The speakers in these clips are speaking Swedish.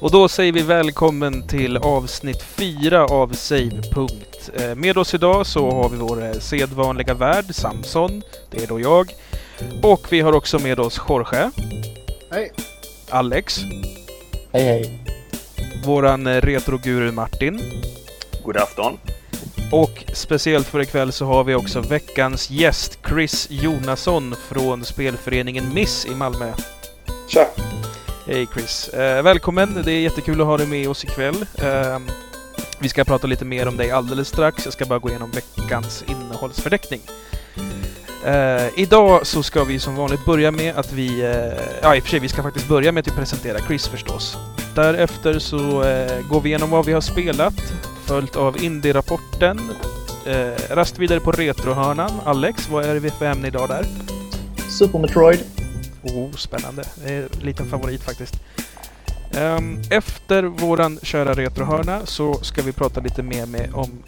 Och då säger vi välkommen till avsnitt 4 av Save.punkt. Eh, Med oss idag så har vi vår eh, sedvanliga värd, Samson. Det är då jag. Och vi har också med oss Jorge, Hej! Alex, Hej hej. våran eh, retroguru Martin. God afton. Och speciellt för ikväll så har vi också veckans gäst Chris Jonasson från spelföreningen Miss i Malmö. Tja! Hej Chris! Eh, välkommen! Det är jättekul att ha dig med oss ikväll. Eh, vi ska prata lite mer om dig alldeles strax. Jag ska bara gå igenom veckans innehållsförteckning. Eh, idag så ska vi som vanligt börja med att vi... Eh, ja, i och för sig, vi ska faktiskt börja med att vi presenterar Chris förstås. Därefter så eh, går vi igenom vad vi har spelat, följt av Indie-rapporten. Eh, rast vidare på Retrohörnan. Alex, vad är det för ämne idag där? Super Metroid. Oh, spännande. Det är en liten favorit faktiskt. Um, efter våran kära retrohörna så ska vi prata lite mer med om,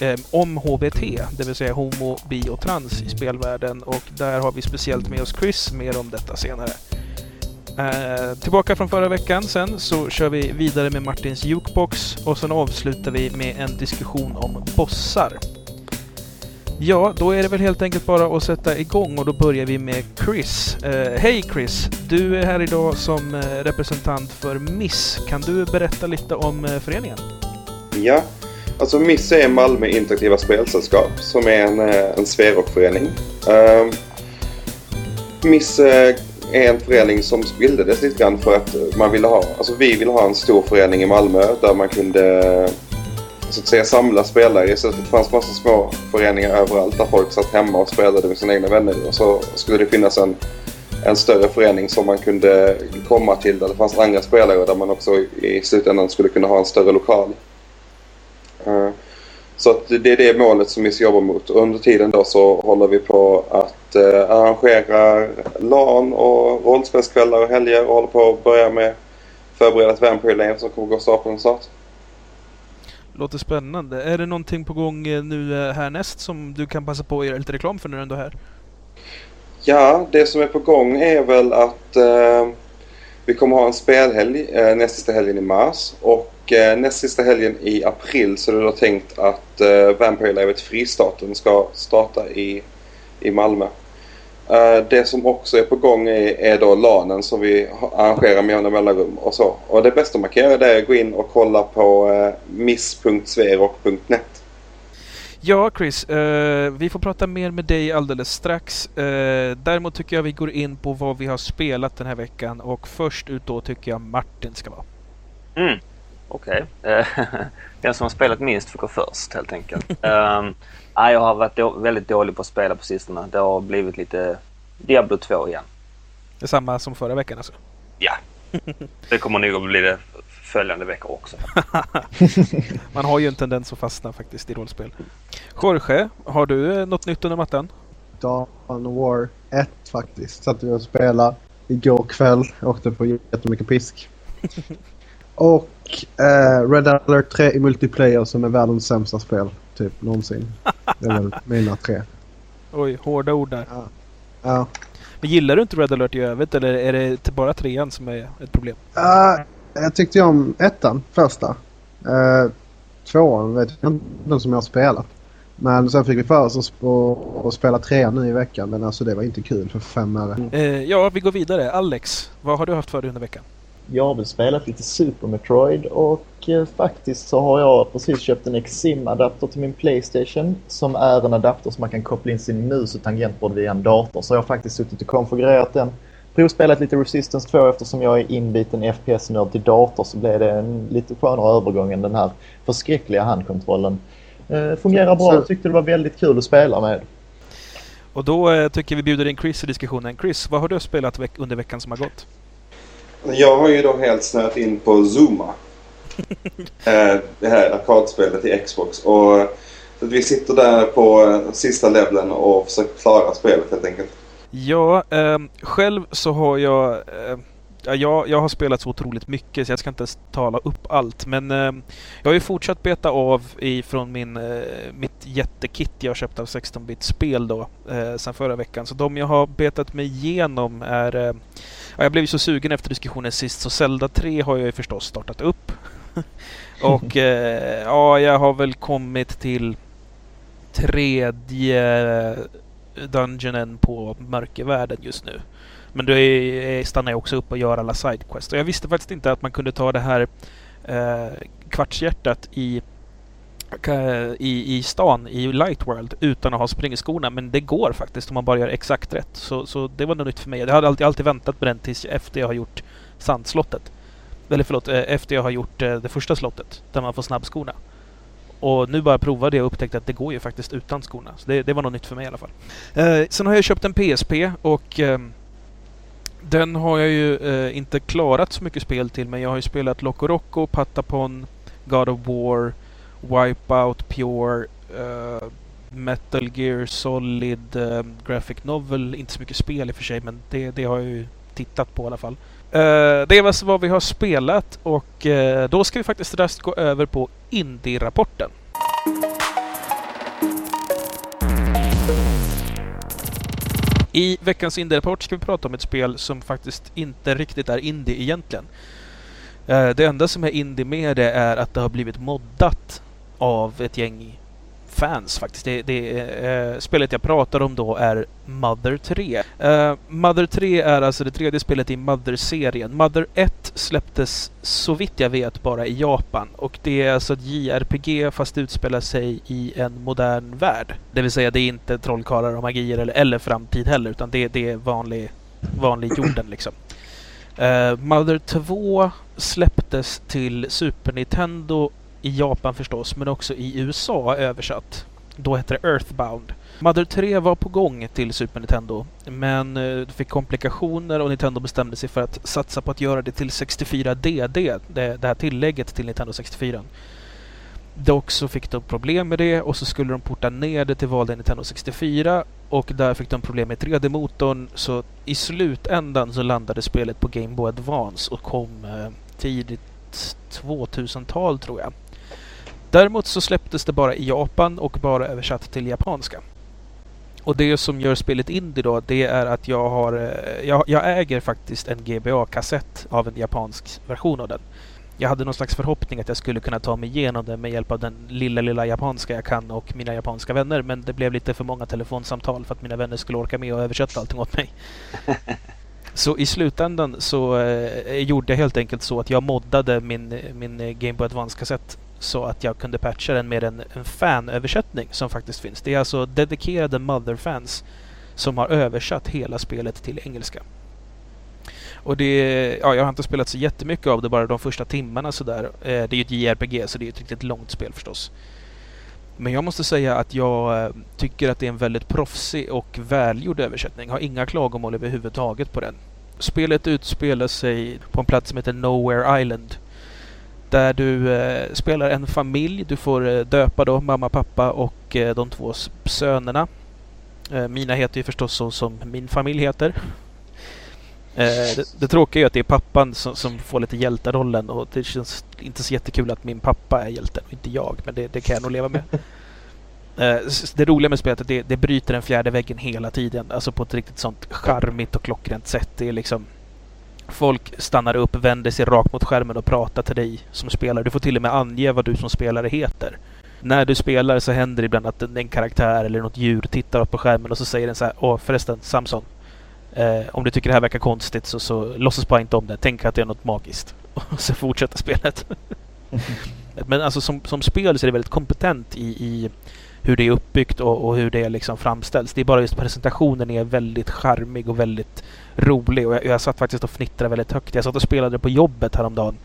um, om HBT, det vill säga homo, bi och trans i spelvärlden. Och där har vi speciellt med oss Chris, mer om detta senare. Uh, tillbaka från förra veckan sen så kör vi vidare med Martins Jukebox och sen avslutar vi med en diskussion om bossar. Ja, då är det väl helt enkelt bara att sätta igång och då börjar vi med Chris. Eh, Hej Chris! Du är här idag som eh, representant för MISS. Kan du berätta lite om eh, föreningen? Ja, alltså MIS är Malmö Interaktiva Spelsällskap som är en, eh, en sverokförening. Ehm, uh, MIS eh, är en förening som bildades lite grann för att man ville ha, alltså vi ville ha en stor förening i Malmö där man kunde så att säga samla spelare istället för det fanns massa små föreningar överallt där folk satt hemma och spelade med sina egna vänner. Och så skulle det finnas en, en större förening som man kunde komma till där det fanns andra spelare och där man också i slutändan skulle kunna ha en större lokal. Eh, så att det är det målet som vi ska jobba mot. Och under tiden då så håller vi på att eh, arrangera LAN och rollspelskvällar och helger och håller på att börja med förbereda ett Vampire Lane som kommer gå av stapeln snart. Låter spännande. Är det någonting på gång eh, nu eh, härnäst som du kan passa på att göra lite reklam för när du ändå är här? Ja, det som är på gång är väl att eh, vi kommer ha en spelhelg eh, näst sista helgen i mars och eh, näst sista helgen i april så är det då tänkt att eh, Vampire Livet Fristaten ska starta i, i Malmö. Eh, det som också är på gång är, är då LANen som vi arrangerar med jämna mellanrum och så. Och det bästa man kan göra det är att gå in och kolla på eh, miss.sverok.net. Ja, Chris. Eh, vi får prata mer med dig alldeles strax. Eh, däremot tycker jag vi går in på vad vi har spelat den här veckan och först ut då tycker jag Martin ska vara. Mm. Okej. Eh, Den som har spelat minst får gå först helt enkelt. um, jag har varit då, väldigt dålig på att spela på sistone. Det har blivit lite Diablo 2 igen. Det är samma som förra veckan alltså. Ja. Det kommer nog att bli det följande veckor också. Man har ju en tendens att fastna faktiskt i rollspel. Jorge, har du eh, något nytt under mattan? Dawn War 1 faktiskt. Satt vi och spelade igår kväll. Åkte på jättemycket pisk. och eh, Red Alert 3 i multiplayer som är världens sämsta spel typ någonsin. Det är väl mina tre. Oj, hårda ord där. Ja. Men gillar du inte Red alert i övrigt eller är det bara trean som är ett problem? Uh, jag tyckte ju om ettan första. Uh, tvåan vet jag inte den som jag har spelat. Men sen fick vi för oss att sp- att spela trean nu i veckan. Men alltså det var inte kul för fem öre. Eh, ja, vi går vidare. Alex, vad har du haft för dig under veckan? Jag har väl spelat lite Super Metroid och eh, faktiskt så har jag precis köpt en XSIM-adapter till min Playstation som är en adapter som man kan koppla in sin mus och tangentbord via en dator. Så jag har faktiskt suttit och konfigurerat den. Provspelat lite Resistance 2 eftersom jag är inbiten FPS-nörd till dator så blev det en lite skönare övergång än den här förskräckliga handkontrollen. Eh, fungerar bra, Så- tyckte det var väldigt kul att spela med. Och då eh, tycker vi bjuder in Chris i diskussionen. Chris, vad har du spelat veck- under veckan som har gått? Jag har ju då helt snöat in på Zuma. Eh, det här arkadspelet i Xbox. Och så att vi sitter där på eh, sista levelen och försöker klara spelet helt enkelt. Ja, ehm, själv så har jag... Eh, ja, jag, jag har spelat så otroligt mycket så jag ska inte tala upp allt. Men ehm, jag har ju fortsatt beta av ifrån min, eh, mitt jättekit jag köpt av 16-bit spel då, eh, sen förra veckan. Så de jag har betat mig igenom är eh, Ja, jag blev ju så sugen efter diskussionen sist så Zelda 3 har jag ju förstås startat upp. och eh, ja, jag har väl kommit till tredje dungeonen på mörkervärlden just nu. Men då är, stannar jag också upp och gör alla sidequests. Och jag visste faktiskt inte att man kunde ta det här eh, kvartshjärtat i, Eh, i, i stan, i Light World, utan att ha springskorna. Men det går faktiskt om man bara gör exakt rätt. Så, så det var något nytt för mig. Jag hade alltid, alltid väntat på den tills efter jag har gjort sandslottet. Eller förlåt, eh, efter jag har gjort eh, det första slottet, där man får snabbskorna. Och nu bara provade jag och upptäckte att det går ju faktiskt utan skorna. Så det, det var något nytt för mig i alla fall. Eh, sen har jag köpt en PSP och eh, den har jag ju eh, inte klarat så mycket spel till men jag har ju spelat Loco Roco, Patapon, God of War, Wipeout, Pure, uh, Metal Gear Solid, uh, Graphic Novel. Inte så mycket spel i och för sig men det, det har jag ju tittat på i alla fall. Uh, det var vad vi har spelat och då ska vi faktiskt raskt gå över på Indie-rapporten. I veckans Indie-rapport ska vi prata om ett spel som faktiskt inte riktigt är indie egentligen. Det enda som är indie med det är att det har blivit moddat av ett gäng fans faktiskt. Det, det eh, spelet jag pratar om då är Mother 3. Eh, Mother 3 är alltså det tredje spelet i Mother-serien. Mother 1 släpptes så vitt jag vet bara i Japan och det är alltså ett JRPG fast utspelar sig i en modern värld. Det vill säga det är inte trollkarlar och magier eller, eller framtid heller utan det, det är vanlig, vanlig jorden liksom. Uh, Mother 2 släpptes till Super Nintendo i Japan förstås, men också i USA översatt. Då hette det Earthbound. Mother 3 var på gång till Super Nintendo, men eh, det fick komplikationer och Nintendo bestämde sig för att satsa på att göra det till 64DD, det, det här tillägget till Nintendo 64. Dock så fick de problem med det och så skulle de porta ner det till valda Nintendo 64 och där fick de problem med 3D-motorn så i slutändan så landade spelet på Game Boy Advance och kom eh, tidigt 2000-tal tror jag. Däremot så släpptes det bara i Japan och bara översatt till japanska. Och det som gör spelet indie då, det är att jag har... Eh, jag, jag äger faktiskt en GBA-kassett av en japansk version av den jag hade någon slags förhoppning att jag skulle kunna ta mig igenom det med hjälp av den lilla, lilla japanska jag kan och mina japanska vänner. Men det blev lite för många telefonsamtal för att mina vänner skulle orka med och översätta allting åt mig. Så i slutändan så eh, gjorde jag helt enkelt så att jag moddade min, min Game Boy Advance-kassett så att jag kunde patcha den med en, en fanöversättning som faktiskt finns. Det är alltså dedikerade Mother-fans som har översatt hela spelet till engelska. Och det, ja, jag har inte spelat så jättemycket av det, bara de första timmarna sådär. Eh, det är ju ett JRPG så det är ett riktigt långt spel förstås. Men jag måste säga att jag eh, tycker att det är en väldigt proffsig och välgjord översättning. Jag har inga klagomål överhuvudtaget på den. Spelet utspelar sig på en plats som heter Nowhere Island. Där du eh, spelar en familj. Du får eh, döpa då mamma, pappa och eh, de två sönerna. Eh, mina heter ju förstås så som min familj heter. Eh, det, det tråkiga är att det är pappan som, som, får lite hjälterollen och det känns inte så jättekul att min pappa är hjälten och inte jag, men det, det kan jag nog leva med. Det roliga med spelet är att det, det bryter den fjärde väggen hela tiden, alltså på ett riktigt sånt charmigt och klockrent sätt. Det är liksom Folk stannar upp, vänder sig rakt mot skärmen och pratar till dig som spelare. Du får till och med ange vad du som spelare heter. När du spelar så händer det ibland att en karaktär eller något djur tittar upp på skärmen och så säger den så här Åh förresten, Samson. Eh, om du tycker det här verkar konstigt så, så låtsas bara inte om det. Tänk att det är något magiskt. Och så fortsätter spelet. Men alltså som, som spel så är det väldigt kompetent i, i hur det är uppbyggt och, och, hur det liksom framställs. Det är bara just presentationen är väldigt charmig och väldigt rolig. Och jag, jag satt faktiskt och fnittrade väldigt högt. Jag satt och spelade på jobbet häromdagen.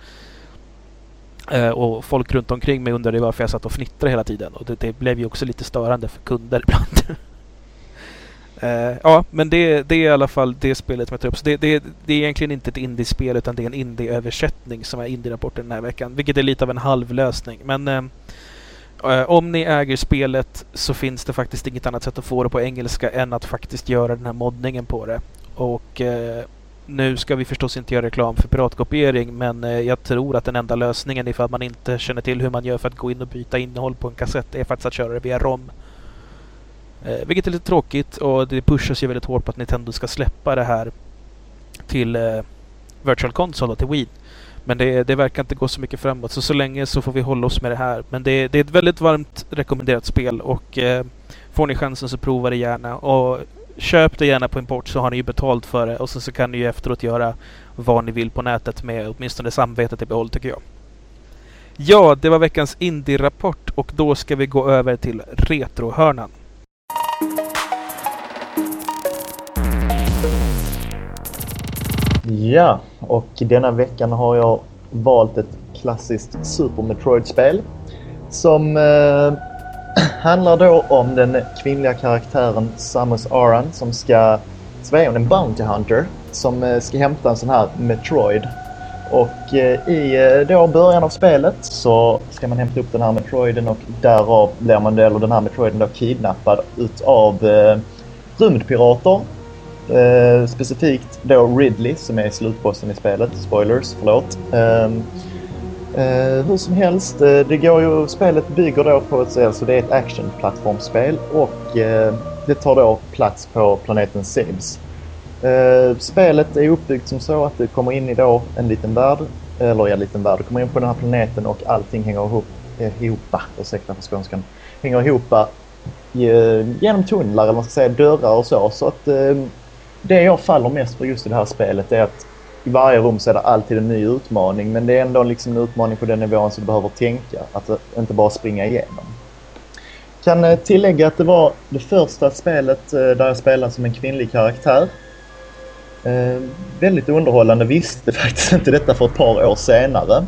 Eh, och folk runt omkring mig undrade varför jag satt och fnittrade hela tiden. Och det, det blev ju också lite störande för kunder ibland. Uh, ja, men det, det, är i alla fall det spelet som jag tar upp. Så det, det, det är egentligen inte ett indiespel utan det är en indie-översättning som är indie-rapporten den här veckan. Vilket är lite av en halvlösning. Men uh, Eh, om ni äger spelet så finns det faktiskt inget annat sätt att få det på engelska än att faktiskt göra den här moddningen på det. Och eh, nu ska vi förstås inte göra reklam för piratkopiering men eh, jag tror att den enda lösningen ifall man inte känner till hur man gör för att gå in och byta innehåll på en kassett är faktiskt att köra det via ROM. Eh, vilket är lite tråkigt och det pushas ju väldigt hårt på att Nintendo ska släppa det här till eh, Virtual Console, till Wii. Men det, det, verkar inte gå så mycket framåt, så så länge så får vi hålla oss med det här. Men det, det är ett väldigt varmt rekommenderat spel och eh, får ni chansen så prova det gärna. Och köp det gärna på import så har ni ju betalt för det och så, så kan ni ju efteråt göra vad ni vill på nätet med åtminstone samvetet i behåll tycker jag. Ja, det var veckans Indie-rapport och då ska vi gå över till Retrohörnan. Ja, och denna veckan har jag valt ett klassiskt Super Metroid-spel som eh, handlar då om den kvinnliga karaktären Samus Aran som ska... Så är hon en Bounty Hunter som eh, ska hämta en sån här Metroid. Och eh, i eh, då början av spelet så ska man hämta upp den här Metroiden och därav blir man, eller den här Metroiden då kidnappad utav eh, rymdpirater Eh, specifikt då Ridley som är slutbossen i spelet. Spoilers, förlåt. Eh, eh, hur som helst, eh, det går ju, spelet bygger då på ett, alltså det är ett actionplattformsspel och eh, det tar då plats på planeten Sibs. Eh, spelet är uppbyggt som så att du kommer in i då en liten värld, eller ja, en liten värld. Du kommer in på den här planeten och allting hänger ihop, eh, ihop ursäkta för skånskan, hänger ihop eh, genom tunnlar eller man ska säga dörrar och så. Så att eh, det jag faller mest för just i det här spelet är att i varje rum så är det alltid en ny utmaning men det är ändå liksom en utmaning på den nivån så du behöver tänka. Att inte bara springa igenom. Kan eh, tillägga att det var det första spelet eh, där jag spelade som en kvinnlig karaktär. Eh, väldigt underhållande, visste faktiskt inte detta för ett par år senare.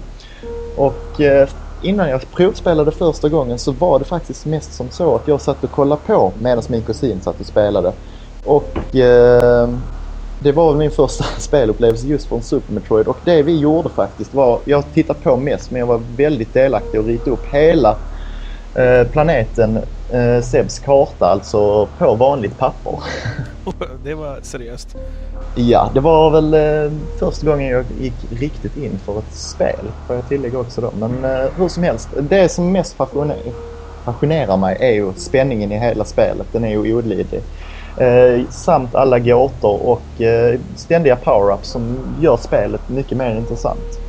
Och eh, innan jag provspelade första gången så var det faktiskt mest som så att jag satt och kollade på medan min kusin satt och spelade. Och eh, det var min första spelupplevelse just från Super Metroid. Och det vi gjorde faktiskt var, jag tittade på mest men jag var väldigt delaktig och ritade upp hela eh, planeten eh, Sebs karta, alltså på vanligt papper. det var seriöst? Ja, det var väl eh, första gången jag gick riktigt in för ett spel, får jag tillägga också då. Men eh, hur som helst, det som mest fascinerar mig är ju spänningen i hela spelet. Den är ju olidlig. Eh, samt alla gåtor och eh, ständiga power-ups som gör spelet mycket mer intressant.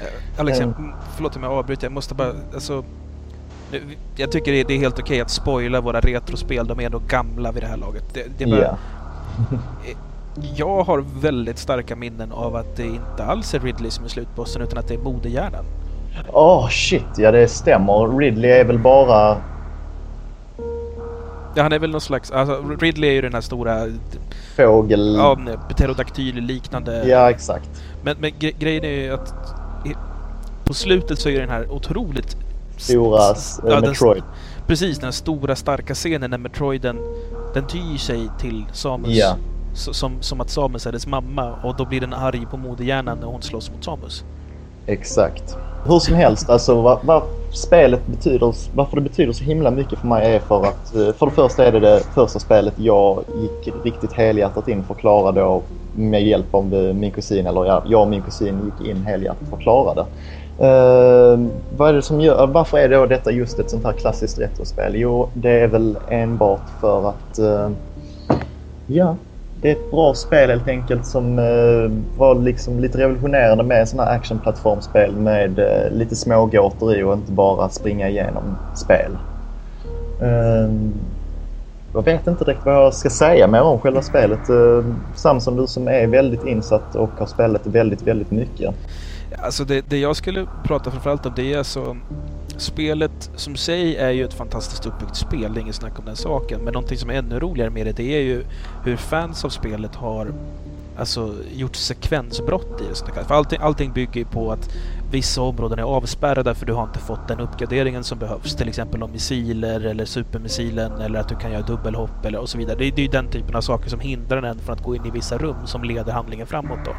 Eh, Alex, jag, förlåt om jag avbryter. Jag måste bara... Alltså, jag tycker det är helt okej okay att spoila våra retrospel. De är ändå gamla vid det här laget. Det, det bara, yeah. jag har väldigt starka minnen av att det inte alls är Ridley som är slutbossen utan att det är modehjärnan. Åh oh, shit, ja det stämmer. Ridley är väl bara Ja, han är väl någon slags... Alltså, Ridley är ju den här stora... Fågel... Ja, pterodaktyl-liknande... Ja, exakt. Men, men gre grejen är ju att... På slutet så är den här otroligt... Stora ja, Metroid. Den, precis, den stora starka scenen när Metroiden... Den tyr sig till Samus. Ja. Som, som att Samus är dess mamma och då blir den arg på moderhjärnan när hon slåss mot Samus. Exakt. Hur som helst, alltså vad, vad, spelet betyder, varför det betyder så himla mycket för mig är för att eh, för det första är det det första spelet jag gick riktigt helhjärtat in för att klara då med hjälp av eh, min kusin, eller jag och min kusin gick in helhjärtat för att klara det. Uh, vad är det som gör, varför är då detta just ett sånt här klassiskt retrospel? Jo, det är väl enbart för att uh, ja, det är ett bra spel helt enkelt som eh, var liksom lite revolutionerande med sådana här actionplattformsspel med eh, lite smågåtor i och inte bara springa igenom spel. Eh, jag vet inte direkt vad jag ska säga mer om själva spelet. Ehm, uh, Samson, du som är väldigt insatt och har spelat väldigt, väldigt mycket. Alltså det, det jag skulle prata framförallt om det är alltså spelet som sig är ju ett fantastiskt uppbyggt spel, det är inget snack om den saken. Men någonting som är ännu roligare med det, det är ju hur fans av spelet har alltså, gjort sekvensbrott i det. För allting, allting bygger ju på att vissa områden är avspärrade för du har inte fått den uppgraderingen som behövs. Till exempel om missiler eller supermissilen eller att du kan göra dubbelhopp eller och så vidare. Det, det är ju den typen av saker som hindrar en från att gå in i vissa rum som leder handlingen framåt då.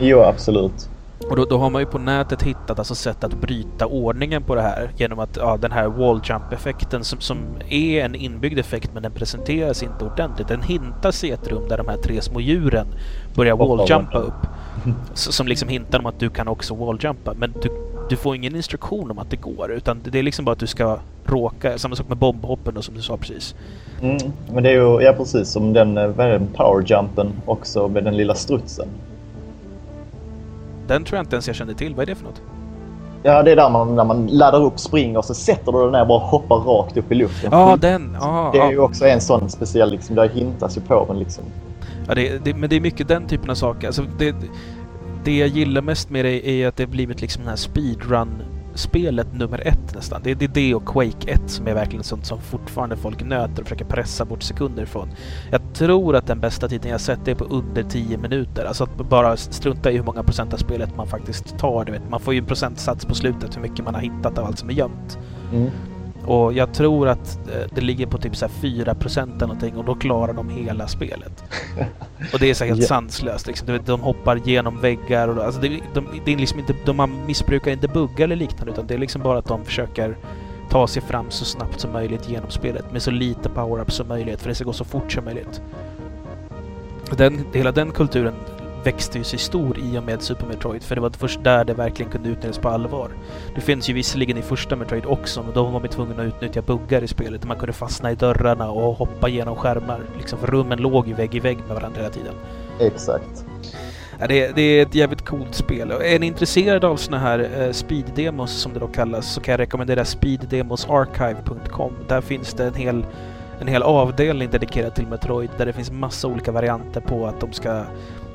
Jo, absolut. Och då, då, har man ju på nätet hittat alltså sätt att bryta ordningen på det här genom att ja, den här wall jump effekten som, som är en inbyggd effekt men den presenteras inte ordentligt. Den hintas i ett rum där de här tre små djuren börjar walljumpa upp. Som liksom hintar om att du kan också walljumpa men du, du får ingen instruktion om att det går. Utan det är liksom bara att du ska råka. Samma sak med bombhoppen då, som du sa precis. Mm, men det är ju, ja precis som den, eh, vad är det, powerjumpen också med den lilla strutsen. Den tror jag inte ens jag kände till. Vad är det för något? Ja, det är där man, när man laddar upp, springer och så sätter du den ner och bara hoppar rakt upp i luften. Ja, den! Ja, Det är ja. ju också en sån speciell, liksom, där hintas ju på den liksom. Ja, det, det, men det är mycket den typen av saker. Alltså, det, det jag gillar mest med det är att det blivit liksom den här Spelet nummer ett nästan. Det, det är det och Quake 1 som är verkligen sånt som fortfarande folk nöter och försöker pressa bort sekunder från. Jag tror att den bästa tiden jag sett är på under 10 minuter. Alltså att bara strunta i hur många procent av spelet man faktiskt tar. Du vet. Man får ju en procentsats på slutet hur mycket man har hittat av allt som är gömt. Mm. Och jag tror att eh, det ligger på typ så här 4 eller någonting och då klarar de hela spelet. och det är så helt sanslöst. Liksom. Du vet, De hoppar genom väggar och alltså det, de, det är liksom inte, de missbrukar inte buggar eller liknande utan det är liksom bara att de försöker ta sig fram så snabbt som möjligt genom spelet med så lite power-up som möjligt för det ska gå så fort som möjligt. Den, hela den kulturen växte ju sig stor i och med Super Metroid för det var först där det verkligen kunde utnyttjas på allvar. Det finns ju visserligen i första Metroid också, men då var man tvungen att utnyttja buggar i spelet. Man kunde fastna i dörrarna och hoppa genom skärmar. Liksom, för rummen låg ju vägg i vägg med varandra hela tiden. Exakt. Ja, det, det är ett jävligt coolt spel. Är ni intresserade av såna här eh, speed-demos som det då kallas så kan jag rekommendera speeddemosarchive.com. Där finns det en hel, en hel avdelning dedikerad till Metroid där det finns massa olika varianter på att de ska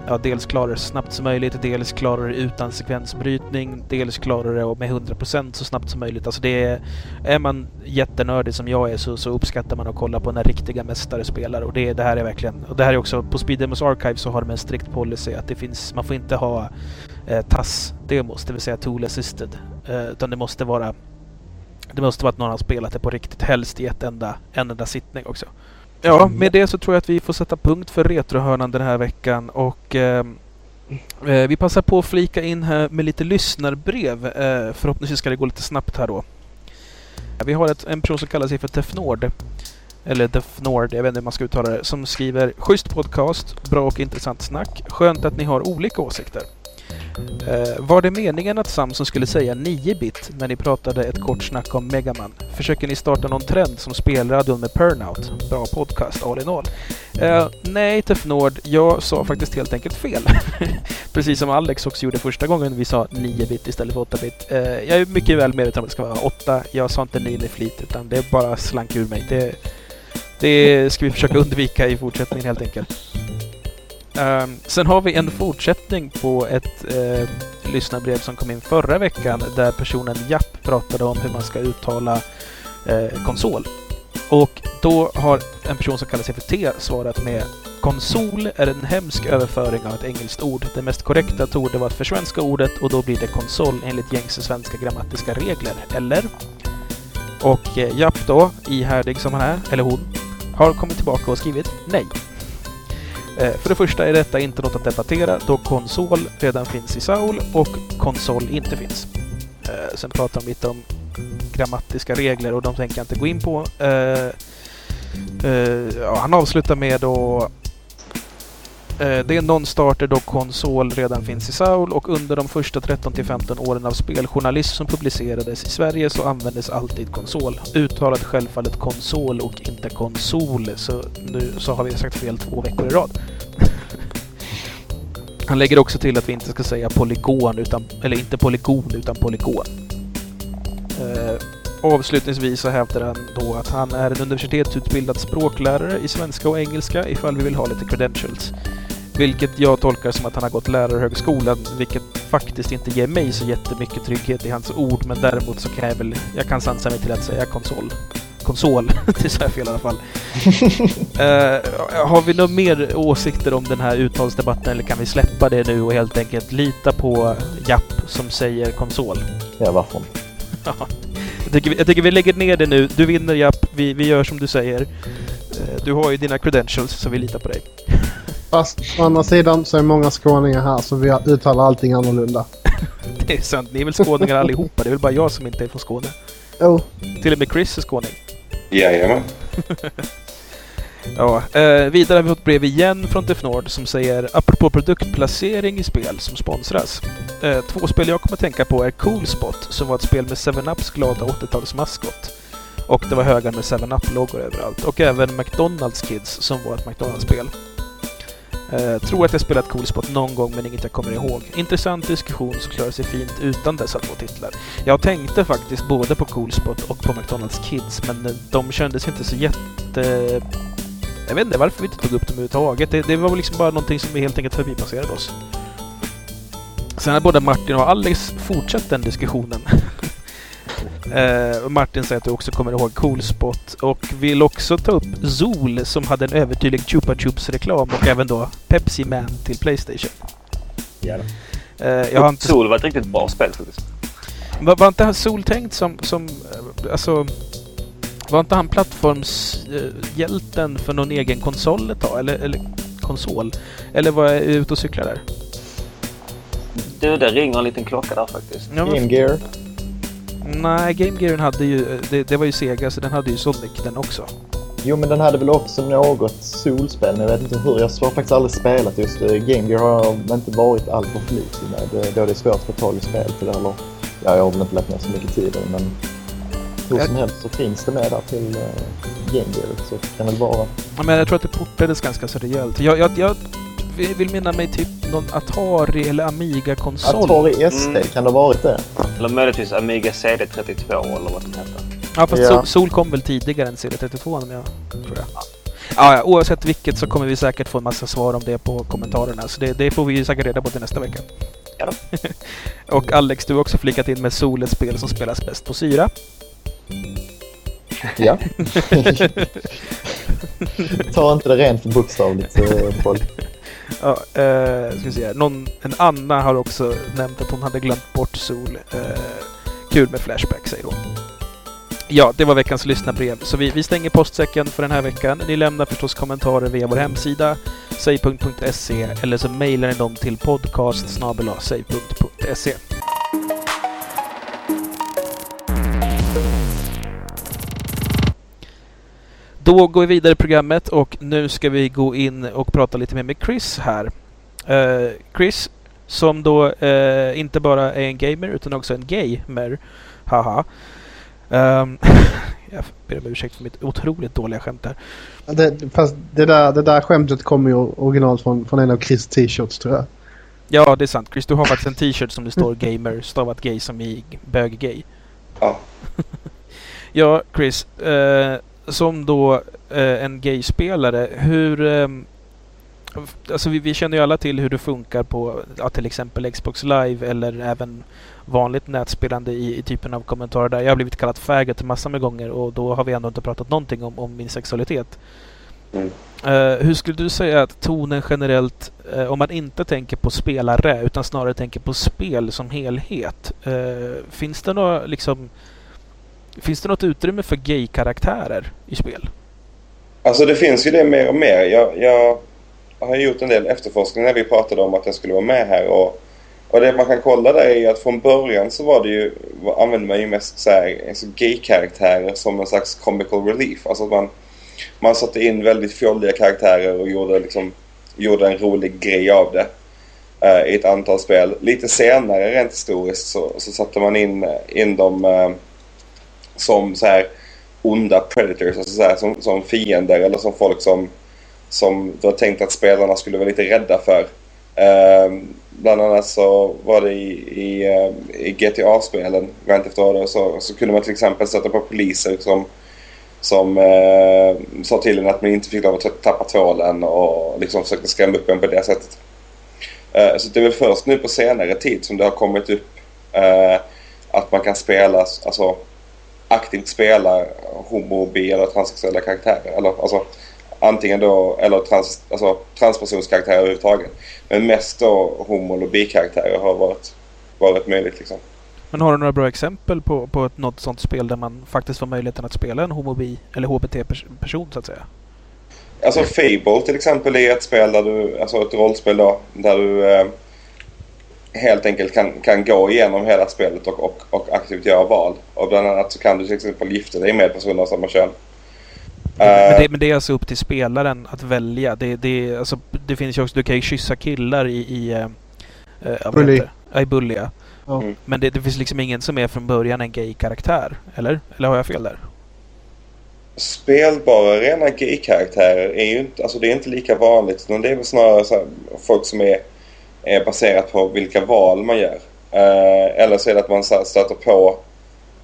ja, dels klarar det så snabbt som möjligt, dels klarar det utan sekvensbrytning, dels klarar det med 100% så snabbt som möjligt. Alltså det är, är man jättenördig som jag är så, så uppskattar man att kolla på när riktiga mästare spelar och det, det här är verkligen, och det här är också, på Speed Demos Archive så har de en strikt policy att det finns, man får inte ha eh, TAS-demos, det vill säga Tool Assisted, eh, utan det måste vara det måste vara att någon har spelat det på riktigt, helst i ett enda, en enda sittning också. Ja, med det så tror jag att vi får sätta punkt för Retrohörnan den här veckan och ehm, eh, vi passar på att flika in här med lite lyssnarbrev. Eh, förhoppningsvis ska det gå lite snabbt här då. Vi har ett, en person som kallar sig för Tefnord. Eller Defnord, jag vet inte hur man ska uttala det. Som skriver Schysst podcast, bra och intressant snack. Skönt att ni har olika åsikter. Eh, var det meningen att Samsung skulle säga 9-bit när ni pratade ett kort snack om Megaman? Försöker ni starta någon trend som spelradion med Burnout? Bra podcast all in all. Uh, nej, Tefnord, jag sa faktiskt helt enkelt fel. Precis som Alex också gjorde första gången vi sa 9-bit istället för 8-bit. Uh, eh, jag är mycket väl medveten om att det ska vara 8. Jag sa inte 9 med flit, utan det bara slank ur mig. Det, det ska vi försöka undvika i fortsättningen helt enkelt. Um, sen har vi en fortsättning på ett uh, lyssnarbrev som kom in förra veckan där personen Japp pratade om hur man ska uttala uh, konsol. Och då har en person som kallar sig för T svarat med Konsol är en hemsk överföring av ett engelskt ord. Det mest korrekta torde vara att försvenska ordet och då blir det konsol enligt gängse svenska grammatiska regler. Eller? Och eh, Japp då, ihärdig som han är, eller hon, har kommit tillbaka och skrivit nej. Eh, för det första är detta inte något att debattera då konsol redan finns i Saul och konsol inte finns. Eh, sen pratar de lite om grammatiska regler och de tänker jag inte gå in på. Eh, han avslutar med att Eh, det är non-starter då konsol redan finns i Saul och under de första 13 till 15 åren av speljournalism som publicerades i Sverige så användes alltid konsol. Uttalat självfallet konsol och inte konsol så nu så har vi sagt fel två veckor i rad. Han lägger också till att vi inte ska säga polygon utan, eller inte polygon utan polygon. Eh, Avslutningsvis så hävdar han då att han är en universitetsutbildad språklärare i svenska och engelska ifall vi vill ha lite credentials. Vilket jag tolkar som att han har gått lärarhögskolan, vilket faktiskt inte ger mig så jättemycket trygghet i hans ord, men däremot så kan jag väl, jag kan sansa mig till att säga konsol. Konsol, det sa jag fel i alla fall. Eh, har vi några mer åsikter om den här uttalsdebatten eller kan vi släppa det nu och helt enkelt lita på Japp som säger konsol? Ja, varför? Jag tycker, vi, jag tycker vi lägger ner det nu. Du vinner Japp, vi, vi gör som du säger. Eh, Du har ju dina credentials så vi litar på dig. Fast å andra sidan så är många skåningar här så vi uttalar allting annorlunda. Det är sant, ni är väl skåningar allihopa? Det är väl bara jag som inte är från Skåne. Jo, Till och med Chris är skåning. Jajamän. Ja, eh, vidare har vi fått brev igen från Defnord som säger apropå produktplacering i spel som sponsras. Eh, två spel jag kommer att tänka på är Coolspot som var ett spel med 7-Ups glada 80-talsmaskot. Och det var högar med 7-Up-loggor överallt. Och även McDonalds Kids som var ett McDonalds-spel. Eh, tror att jag spelat Coolspot någon gång men inget jag kommer ihåg. Intressant diskussion som klarar sig fint utan dessa två titlar. Jag tänkte faktiskt både på Coolspot och på McDonalds Kids men eh, de kändes inte så jätte jag vet inte varför vi inte tog upp dem överhuvudtaget. Det, det var väl liksom bara någonting som vi helt enkelt förbipasserade oss. Sen har både Martin och Alex fortsatt den diskussionen. eh, Martin säger att du också kommer ihåg Coolspot och vill också ta upp Zool som hade en övertydlig Chupa Chups reklam och även då Pepsi Man till Playstation. Ja. Eh, jag har inte... Sol var ett riktigt bra spel faktiskt. Var, var inte Sol tänkt som, som eh, alltså var inte han plattformshjälten för någon egen konsol ett tag? Eller, eller konsol? Eller var jag ute och cyklar där? Du, det ringer en liten klocka där faktiskt. Ja, Game Gear. Nej, Game Gear hade ju... Det, det var ju Sega, så den hade ju Sonic den också. Jo, men den hade väl också något solspel, jag vet inte hur. Jag har faktiskt aldrig spelat just det. Game Gear har jag inte varit alltför flitig med. Det, då det är svårt att få tag i spel till det. Eller, ja, jag har väl inte lagt ner så mycket tid det, men hur som helst så finns det med där till uh, Game Gear. Så det kan väl vara... Men jag tror att det portades ganska så rejält. Jag, jag, jag vill minna mig typ någon Atari eller Amiga-konsol. Atari ST, Mm. kan det ha varit det? Eller möjligtvis Amiga CD32 eller vad den hette. Ja, fast Ja. Sol, Sol kom väl tidigare än CD32 om jag tror jag. Ja, ja, oavsett vilket så kommer vi säkert få en massa svar om det på kommentarerna. Så det, det får vi ju säkert reda på till nästa vecka. Ja Och Alex, du har också flikat in med Sol ett spel som spelas bäst på syra. Ja. Ta inte det rent för bokstavligt, eh, folk. Ja, eh, ska vi se. Någon, en Anna har också nämnt att hon hade glömt bort Sol. Eh, kul med Flashback, säger hon. Ja, det var veckans lyssnarbrev. Så vi, vi stänger postsäcken för den här veckan. Ni lämnar förstås kommentarer via vår hemsida, säg.se, eller så mejlar ni dem till podcast Då går vi vidare i programmet och nu ska vi gå in och prata lite mer med Chris här. Eh, Chris, som då eh, inte bara är en gamer utan också en gamer. Haha. Ehm, jag ber om ursäkt för mitt otroligt dåliga skämt där. Det, fast det där, det där skämtet kommer ju originalt från, från en av Chris t-shirts tror jag. Ja, det är sant. Chris, du har faktiskt en t-shirt som det står gamer, stavat gay som i bög-gay. Ja. Ja, Chris. Eh, som då eh, en gay-spelare, hur... Eh, alltså vi, vi känner ju alla till hur det funkar på ja, till exempel Xbox Live eller även vanligt nätspelande i, i typen av kommentarer där. Jag har blivit kallad faggot massor med gånger och då har vi ändå inte pratat någonting om, om min sexualitet. Mm. Eh, hur skulle du säga att tonen generellt, eh, om man inte tänker på spelare utan snarare tänker på spel som helhet. eh, finns det några liksom Finns det något utrymme för gay-karaktärer i spel? Alltså det finns ju det mer och mer. Jag, jag har gjort en del efterforskning när vi pratade om att jag skulle vara med här. Och, och det man kan kolla där är ju att från början så var det ju, använde man ju mest så här, alltså gay-karaktärer som en slags comical relief. Alltså att man, man satte in väldigt fjolliga karaktärer och gjorde, liksom, gjorde en rolig grej av det. uh, I ett antal spel. Lite senare rent historiskt så, så satte man in, eh, in dem uh, som så här onda predators, alltså så här, som, som fiender eller som folk som, som det var tänkt att spelarna skulle vara lite rädda för. Ehm, bland annat så var det i, i, ehm, i GTA-spelen, Grand Theft Auto, så, så kunde man till exempel sätta på poliser som, som eh, sa till en att man inte fick lov att tappa tvålen och liksom försökte skrämma upp en på det sättet. Eh, så det är väl först nu på senare tid som det har kommit upp eh, att man kan spela, alltså aktivt spela homo, bi eller transsexuella karaktärer. Eller, alltså, antingen då, eller trans, alltså, transpersonskaraktärer överhuvudtaget. Men mest då homo och bi-karaktärer har varit, varit möjligt liksom. Men har du några bra exempel på, på ett, något sånt spel där man faktiskt får möjligheten att spela en homobi eller HBT-person så att säga? Alltså Fable till exempel är ett spel där du, alltså ett rollspel då, där du eh, helt enkelt kan, kan gå igenom hela spelet och, och, och aktivt göra val. Och bland annat så kan du till exempel gifta dig med personer av samma kön. Men Eh, det, men det är alltså upp till spelaren att välja. Det, det, alltså, det finns ju också, du kan ju kyssa killar i... i eh, eh, vad Bully. Ja, i Bully ja. Mm. Men det, det finns liksom ingen som är från början en gay-karaktär. Eller? Eller har jag fel där? spelbara rena gay-karaktärer är ju inte, alltså det är inte lika vanligt. Utan det är väl snarare så här, folk som är, är baserat på vilka val man gör. Eh, eller så är det att man stöter på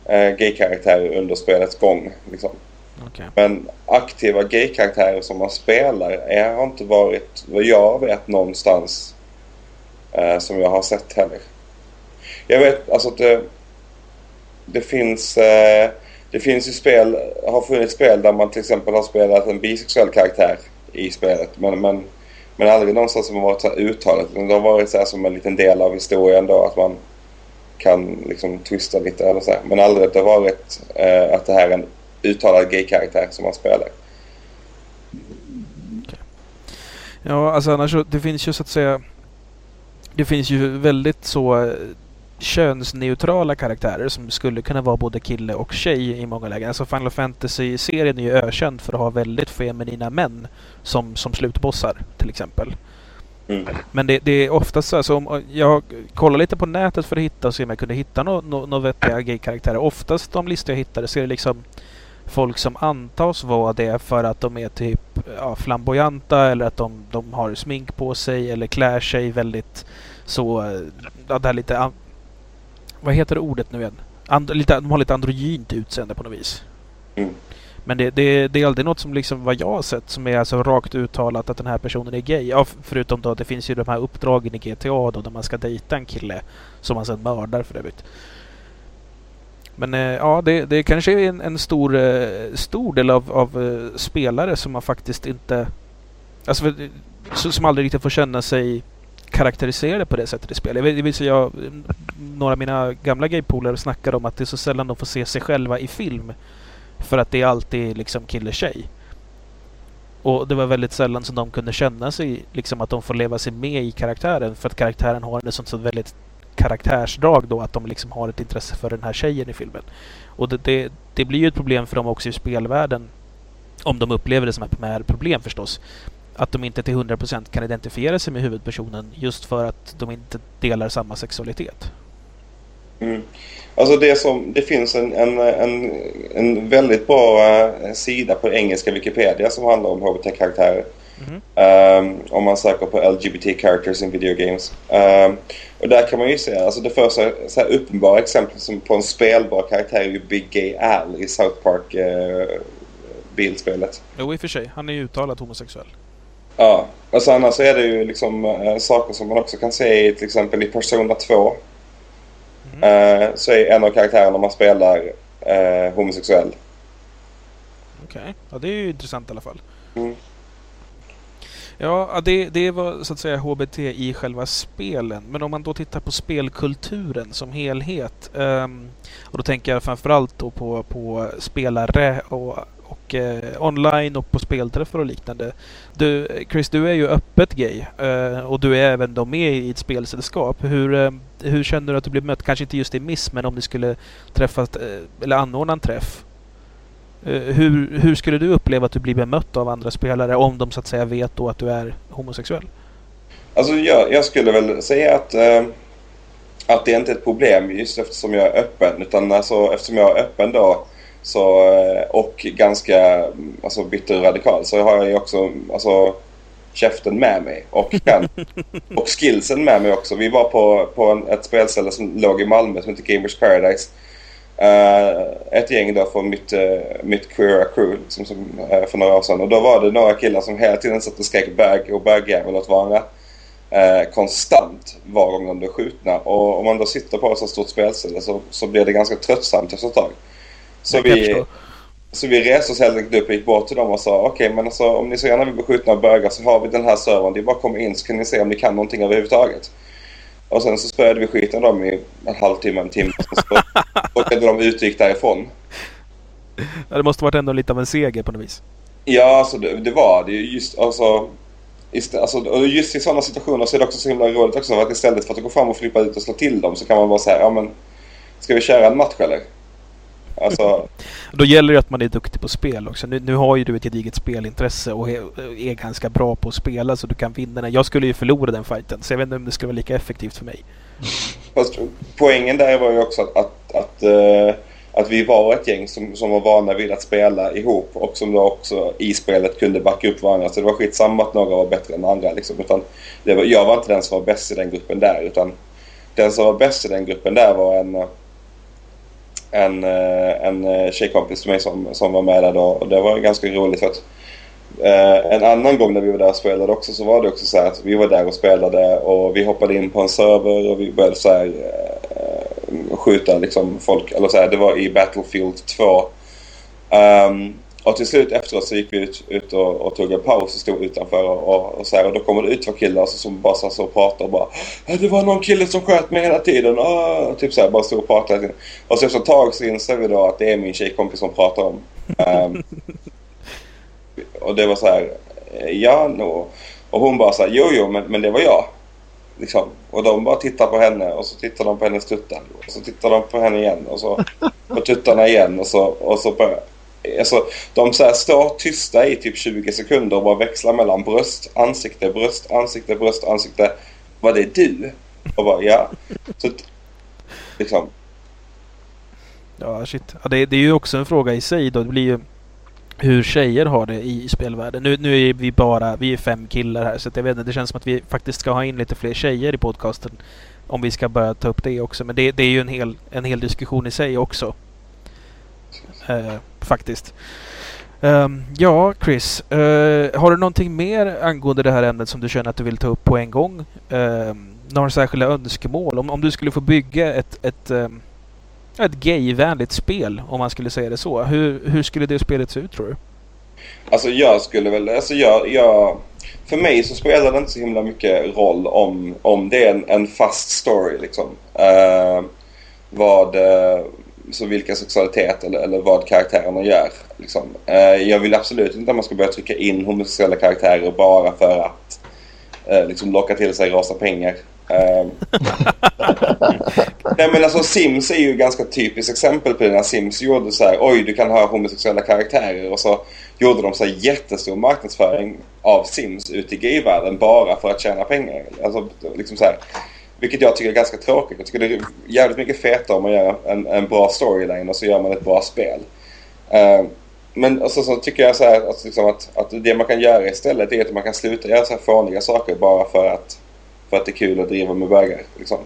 eh, gay-karaktärer under spelets gång. Liksom. Okej. Men aktiva gay-karaktärer som man spelar är, har inte varit, vad jag vet, någonstans eh, som jag har sett heller. Jag vet alltså att det, det finns eh, det finns ju spel, har funnits spel där man till exempel har spelat en bisexuell karaktär i spelet. Men, men, men aldrig någonstans som har varit så här uttalat. utan Det har varit så här som en liten del av historien då att man kan liksom twista lite eller så här. Men aldrig att det har varit eh, att det här är en uttalad gay-karaktär som man spelar. Ja, alltså annars så, det finns ju så att säga... Det finns ju väldigt så eh, könsneutrala karaktärer som skulle kunna vara både kille och tjej i många lägen. Alltså Final Fantasy-serien är ju ökänd för att ha väldigt feminina män som, som slutbossar till exempel. Mm. Men det, det är oftast så, alltså om jag kollar lite på nätet för att hitta och se om jag kunde hitta några no, no vettiga gay-karaktärer. Oftast de listor jag hittade så är det liksom folk som antas vara det för att de är typ ja, flamboyanta eller att de, de har smink på sig eller klär sig väldigt så... Ja, det här lite... Vad heter det ordet nu igen? And, lite, de har lite androgynt utseende på något vis. Mm. Men det, det, det är aldrig något som liksom vad jag har sett som är alltså rakt uttalat att den här personen är gay. Ja, förutom då att det finns ju de här uppdragen i GTA då där man ska dejta en kille som man sen mördar för övrigt. Men eh, ja, det, det kanske är en, en stor, eh, stor del av, av eh, spelare som man faktiskt inte... Alltså, som aldrig riktigt får känna sig karaktäriserade på det sättet i spel. Jag det vill säga, jag, några av mina gamla gaypolare snackar om att det är så sällan de får se sig själva i film. För att det är alltid liksom kille-tjej. Och det var väldigt sällan som de kunde känna sig, liksom att de får leva sig med i karaktären. För att karaktären har ett sånt så väldigt karaktärsdrag då att de liksom har ett intresse för den här tjejen i filmen. Och det, det, det blir ju ett problem för dem också i spelvärlden. Om de upplever det som ett primärproblem förstås. Att de inte till 100% kan identifiera sig med huvudpersonen just för att de inte delar samma sexualitet. Mm. Alltså det, som, det finns en, en, en, en väldigt bra eh, sida på engelska Wikipedia som handlar om HBT-karaktärer. Mhm. Ehm, om man söker på LGBT characters in video games. Ehm, och där kan man ju se, alltså det första så här uppenbara exemplet som på en spelbar karaktär är ju Big Gay Al i South Park uh, bilspelet. Jo, i och för sig. Han är ju uttalat homosexuell. Ja, och så annars är det ju liksom eh, saker som man också kan se i till exempel i Persona 2. Mhm. Eh, så är en av karaktärerna man spelar eh, homosexuell. Okej. Ja, det är ju intressant i alla fall. Mm. Ja, det, det var så att säga HBT i själva spelen. Men om man då tittar på spelkulturen som helhet. ehm, och då tänker jag framförallt då på, på spelare och, och eh, online och på spelträffar och liknande. Du, Chris, du är ju öppet gay eh, och du är även då med i ett spelsällskap. Hur, eh, hur känner du att du blir mött? Kanske inte just i Miss, men om ni skulle träffas eh, eller anordna en träff. Eh, Hur, hur skulle du uppleva att du blir bemött av andra spelare om de så att säga vet då att du är homosexuell? Alltså jag, jag skulle väl säga att, eh, att det inte är ett problem just eftersom jag är öppen. Utan alltså, eftersom jag är öppen då så, eh, och ganska alltså, bitter och radikal så har jag ju också alltså, käften med mig och, kan, och skillsen med mig också. Vi var på, på en, ett spelställe som låg i Malmö som heter Gamers Paradise. Eh, ett gäng då från mitt, uh, mitt queera crew liksom, som, eh, för några år sedan. Och då var det några killar som hela tiden satt och skrek bög och bögjävel åt varandra. eh, konstant var gång de blev skjutna. Och om man då sitter på ett så stort spelställe så, så blir det ganska tröttsamt efter ett tag. Så vi, så vi reste oss helt enkelt upp och gick bort till dem och sa okej men alltså om ni så gärna vill bli skjutna av bögar så har vi den här servern. Det är bara att komma in så kan ni se om ni kan någonting överhuvudtaget. Och sen så spöade vi skiten dem i en halvtimme, en timme. Så åkte de ut och gick därifrån. Ja, det måste varit ändå lite av en seger på något vis. Ja, alltså det, det var det ju just alltså, ist, alltså. och just i sådana situationer så är det också så himla roligt också att istället för att gå fram och flippa ut och slå till dem så kan man bara säga ja men ska vi köra en match eller? Alltså, Då gäller det att man är duktig på spel också. Nu, nu har ju du ett gediget spelintresse och är, är ganska bra på att spela så du kan vinna den. Jag skulle ju förlora den fighten så jag vet inte om det skulle vara lika effektivt för mig. Fast poängen där var ju också att, att, att, eh, att vi var ett gäng som, som var vana vid att spela ihop och som då också i spelet kunde backa upp varandra. Så det var skitsamma att några var bättre än andra. Liksom. Utan det var, jag var inte den som var bäst i den gruppen där utan den som var bäst i den gruppen där var en, en, eh, en eh, tjejkompis till mig som, som var med där då. Och det var ganska roligt för att Eh, en annan gång när vi var där och spelade också så var det också så här att vi var där och spelade och vi hoppade in på en server och vi började så här, eh, skjuta liksom folk. Eller så här, det var i Battlefield 2. Um, ehm, och till slut efteråt så gick vi ut, ut och, och, tog en paus och stod utanför och, och, och, så här, och då kommer det ut två killar som bara så och pratade och bara äh, Det var någon kille som sköt mig hela tiden. och, typ så här, bara stod och pratade. Och så efter ett tag så inser vi då att det är min tjejkompis som pratar om. Um, och det var så här, ja no. Och hon bara så här, jo jo men, men det var jag. Liksom. Och de bara tittar på henne och så tittar de på hennes tuttar. Och så tittar de på henne igen och så på tuttarna igen och så, och så på, alltså, de så här står tysta i typ 20 sekunder och bara växlar mellan bröst, ansikte, bröst, ansikte, bröst, ansikte. Var det du? Och bara ja. Så liksom. Ja shit. Ja, det, det är ju också en fråga i sig då. Det blir ju hur tjejer har det i spelvärlden. Nu, nu är vi bara vi är fem killar här så jag vet inte, det känns som att vi faktiskt ska ha in lite fler tjejer i podcasten. Om vi ska börja ta upp det också. Men det, det är ju en hel, en hel diskussion i sig också. Uh, faktiskt. Um, ja, Chris. Uh, har du någonting mer angående det här ämnet som du känner att du vill ta upp på en gång? Um, några särskilda önskemål? Om, om du skulle få bygga ett, ett um, ett gayvänligt spel om man skulle säga det så. Hur, hur skulle det spelet se ut tror du? Alltså jag skulle väl, alltså jag, jag för mig så spelar det inte så himla mycket roll om, om det är en, en fast story liksom. Uh, vad, eh, så vilken sexualitet eller, eller vad karaktärerna gör. Liksom. Uh, jag vill absolut inte att man ska börja trycka in homosexuella karaktärer bara för att liksom locka till sig rosa pengar. Ehm. Nej men alltså Sims är ju ganska typiskt exempel på det när Sims gjorde så här, oj du kan ha homosexuella karaktärer och så gjorde de så här jättestor marknadsföring av Sims ut i gayvärlden bara för att tjäna pengar. Alltså liksom så här, vilket jag tycker är ganska tråkigt. Jag tycker det är jävligt mycket fetare om man gör en, en bra storyline och så gör man ett bra spel. Uh, men alltså, så tycker jag så här, alltså, liksom att, att det man kan göra istället är att man kan sluta göra så här fåniga saker bara för att för att det är kul att driva med bögar. Liksom.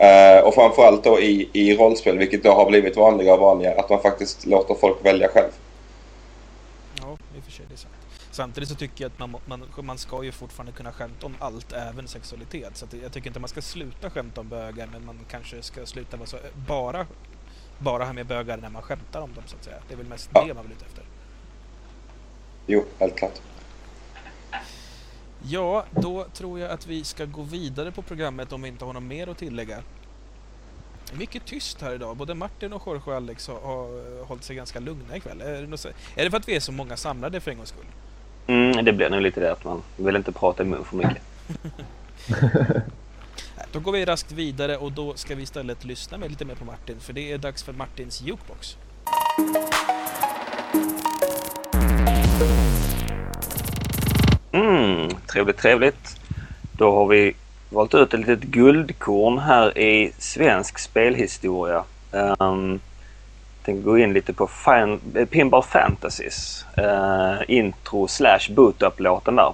Uh, och framförallt då i, i rollspel, vilket då har blivit vanligare och vanligare, att man faktiskt låter folk välja själv. I och för sig det är sant. Samtidigt så tycker jag att man, man, man ska ju fortfarande kunna skämta om allt, även sexualitet. Så jag tycker inte man ska sluta skämta om bögar, men man kanske ska sluta vara så, bara, bara ha med bögar när man skämtar om dem, så att säga. Det är väl mest ja. det man vill ute efter. Jo, helt klart. Ja, då tror jag att vi ska gå vidare på programmet om vi inte har något mer att tillägga. Mycket tyst här idag. Både Martin och Jorge och Alex har, har hållit sig ganska lugna ikväll. Är det, något, är det för att vi är så många samlade för en gångs skull? Mm, det blir nog lite det att man vill inte prata i mun för mycket. då går vi raskt vidare och då ska vi istället lyssna med lite mer på Martin för det är dags för Martins jukebox. Mm, trevligt, trevligt. Då har vi valt ut ett litet guldkorn här i svensk spelhistoria. Ehm, um, tänkte gå in lite på fan, eh, Pinball Fantasies uh, intro slash boot-up-låten där.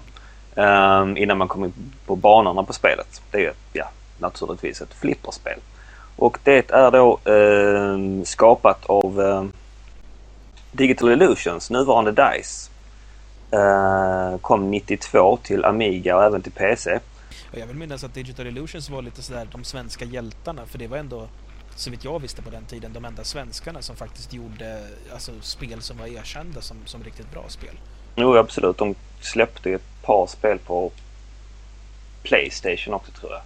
Um, innan man kommer på banorna på spelet. Det är ju ja, naturligtvis ett flipperspel. Och det är då uh, skapat av uh, Digital Illusions, nuvarande DICE. Uh, kom 92 till Amiga och även till PC. Jag vill minnas att Digital Illusions var lite sådär de svenska hjältarna för det var ändå så vitt jag visste på den tiden de enda svenskarna som faktiskt gjorde alltså, spel som var erkända som, som riktigt bra spel. Jo absolut, de släppte ett par spel på Playstation också tror jag.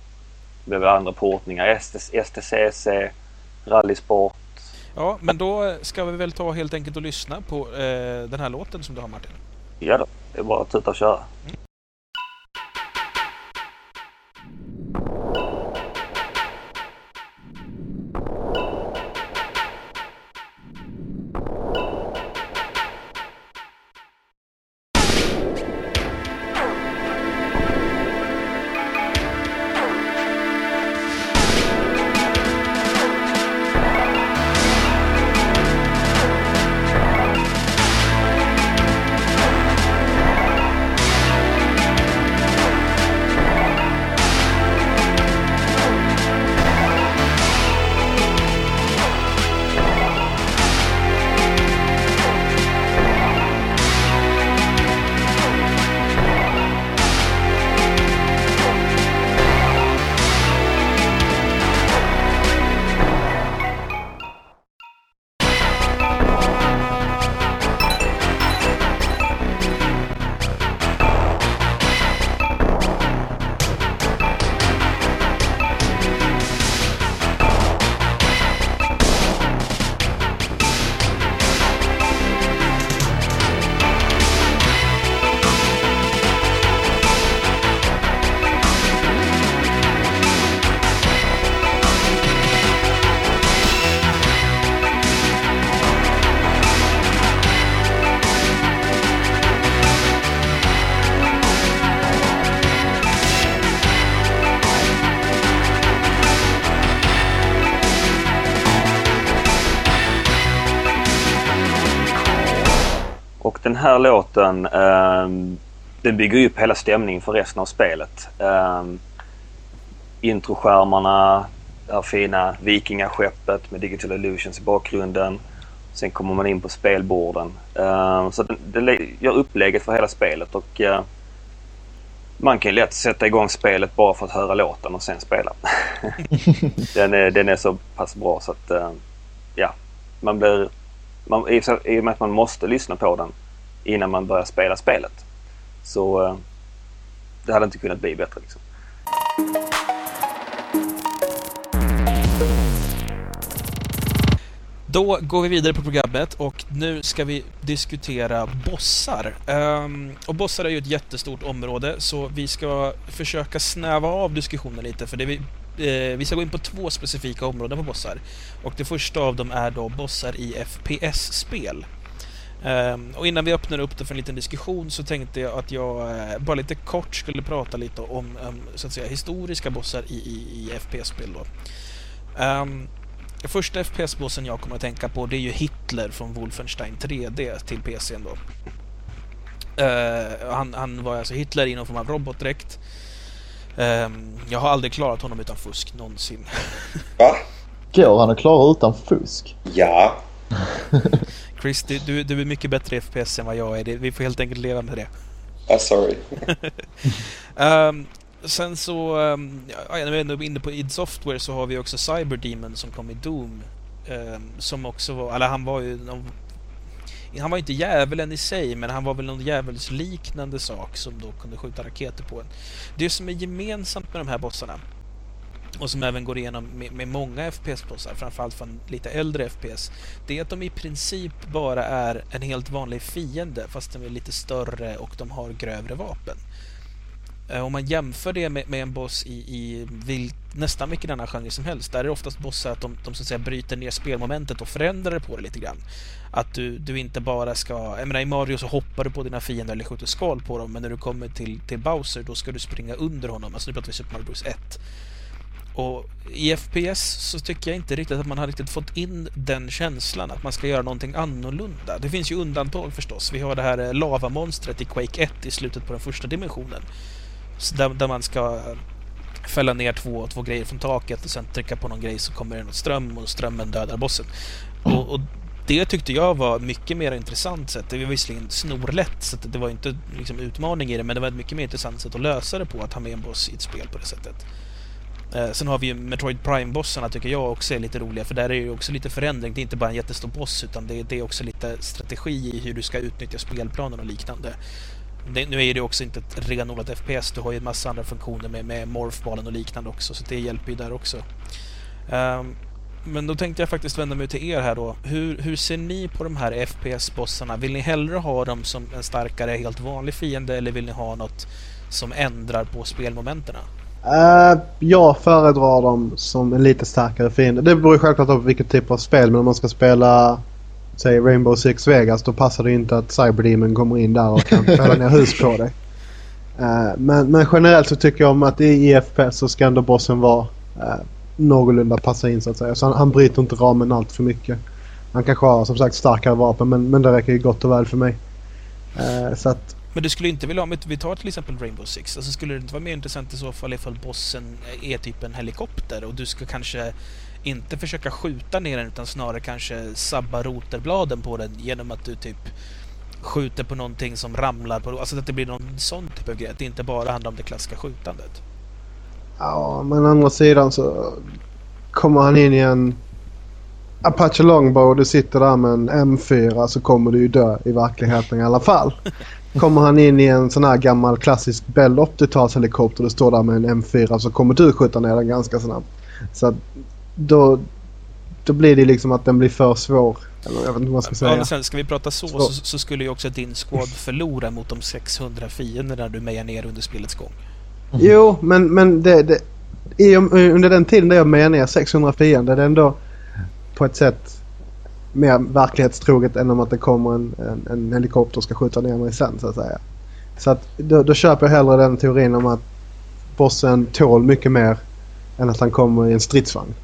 Det blev andra portningar, STCC, Rallysport. Ja, men då ska vi väl ta helt enkelt och lyssna på eh, den här låten som du har Martin. Ja då, det är bara att tuta och köra. Mm. Här låten um, den bygger upp hela stämningen för resten av spelet. Um, introskärmarna, det här fina vikingaskeppet med Digital Illusions i bakgrunden. Sen kommer man in på spelborden. Uh, så det gör upplägget för hela spelet och uh, man kan lätt sätta igång spelet bara för att höra låten och sen spela. den, är, den är så pass bra så att uh, ja, man blir... Man, I och med att man måste lyssna på den innan man börjar spela spelet. Så eh, det hade inte kunnat bli bättre. Liksom. Då går vi vidare på programmet och nu ska vi diskutera bossar. Um, och bossar är ju ett jättestort område så vi ska försöka snäva av diskussionen lite för det vi, eh, vi ska gå in på två specifika områden på bossar. Och det första av dem är då bossar i FPS-spel. Um, ehm, och innan vi öppnar upp det för en liten diskussion så tänkte jag att jag uh, bara lite kort skulle prata lite om um, så att säga historiska bossar i, i, i FPS-spel. Um, Första FPS-bossen jag kommer att tänka på det är ju Hitler från Wolfenstein 3D till PC då. Uh, han, han, var alltså Hitler i någon form av robotdräkt. Uh, jag har aldrig klarat honom utan fusk någonsin. Va? Går han att klara utan fusk? Ja. Chris, du, du är mycket bättre i FPS än vad jag är. Vi får helt enkelt leva med det. Ah, sorry. um, Sen så, um, ja, när vi är ändå inne på id Software så har vi också Cyberdemon som kom i Doom. Um, som också var, eller han var ju någon, han var inte djävulen i sig, men han var väl någon djävulsliknande sak som då kunde skjuta raketer på en. Det som är gemensamt med de här bossarna och som även går igenom med, med många FPS-bossar, framförallt från lite äldre FPS, det är att de i princip bara är en helt vanlig fiende fast de är lite större och de har grövre vapen. Eh, om man jämför det med, med en boss i, i vil, nästan vilken annan genre som helst, där är det oftast bossar att de, de så att säga, bryter ner spelmomentet och förändrar det på det lite grann. Att du, du inte bara ska... Jag menar, i Mario så hoppar du på dina fiender eller skjuter skal på dem, men när du kommer till, till Bowser då ska du springa under honom. Alltså nu pratar vi Super Mario Bros 1. Och i FPS så tycker jag inte riktigt att man har riktigt fått in den känslan att man ska göra någonting annorlunda. Det finns ju undantag förstås. Vi har det här eh, lavamonstret i Quake 1 i slutet på den första dimensionen där, där man ska eh, fälla ner två, två grejer från taket och sen trycka på någon grej så kommer det något ström och strömmen dödar bossen. Och, och det tyckte jag var mycket mer intressant sätt. Det var visserligen snorlätt så det var inte liksom utmaning i det men det var ett mycket mer intressant sätt att lösa det på att ha med en boss i ett spel på det sättet. Eh, sen har vi ju Metroid Prime-bossarna tycker jag också är lite roliga för där är det ju också lite förändring. Det är inte bara en jättestor boss utan det, det är också lite strategi i hur du ska utnyttja spelplanen och liknande det, nu är det också inte ett renodlat FPS, du har ju en massa andra funktioner med, med morphbalen och liknande också, så det hjälper ju där också. Um, men då tänkte jag faktiskt vända mig till er här då. Hur, hur ser ni på de här FPS-bossarna? Vill ni hellre ha dem som en starkare, helt vanlig fiende eller vill ni ha något som ändrar på spelmomenten? Uh, jag föredrar dem som en lite starkare fiende. Det beror självklart på vilket typ av spel, men om man ska spela säg Rainbow Six Vegas då passar det inte att Cyberdemon kommer in där och kan fälla ner hus på dig. Uh, men, men, generellt så tycker jag om att i EFP så ska ändå bossen vara uh, någorlunda passa in så att säga. Så han, han bryter inte ramen allt för mycket. Han kanske har som sagt starkare vapen men, men det räcker ju gott och väl för mig. Uh, så att, men du skulle inte vilja, om vi tar till exempel Rainbow Six, alltså skulle det inte vara mer intressant i så fall ifall bossen är typ en helikopter och du ska kanske inte försöka skjuta ner den utan snarare kanske sabba roterbladen på den genom att du typ skjuter på någonting som ramlar på... Alltså att det blir någon sån typ av grej. Att det inte bara handlar om det klassiska skjutandet. Ja, men å andra sidan så kommer han in i en Apache Longbow och du sitter där med en M4 så kommer du ju dö i verkligheten i alla fall. Kommer han in i en sån här gammal klassisk Bell 80-talshelikopter och står där med en M4 så kommer du skjuta ner den ganska snabbt. Så att då, då blir det liksom att den blir för svår. Eller jag vet inte vad man ska säga. Ja, sen ska vi prata så, så, så, skulle ju också din squad förlora mot de 600 fienderna du mejar ner under spelets gång. Mm. Jo, men, men det, det, i, under den tiden där jag mejar ner 600 fiender, det är ändå på ett sätt mer verklighetstroget än om att det kommer en, en, en helikopter och ska skjuta ner mig sen så att säga. Så att då, då köper jag hellre den teorin om att bossen tål mycket mer än att han kommer i en stridsvagn.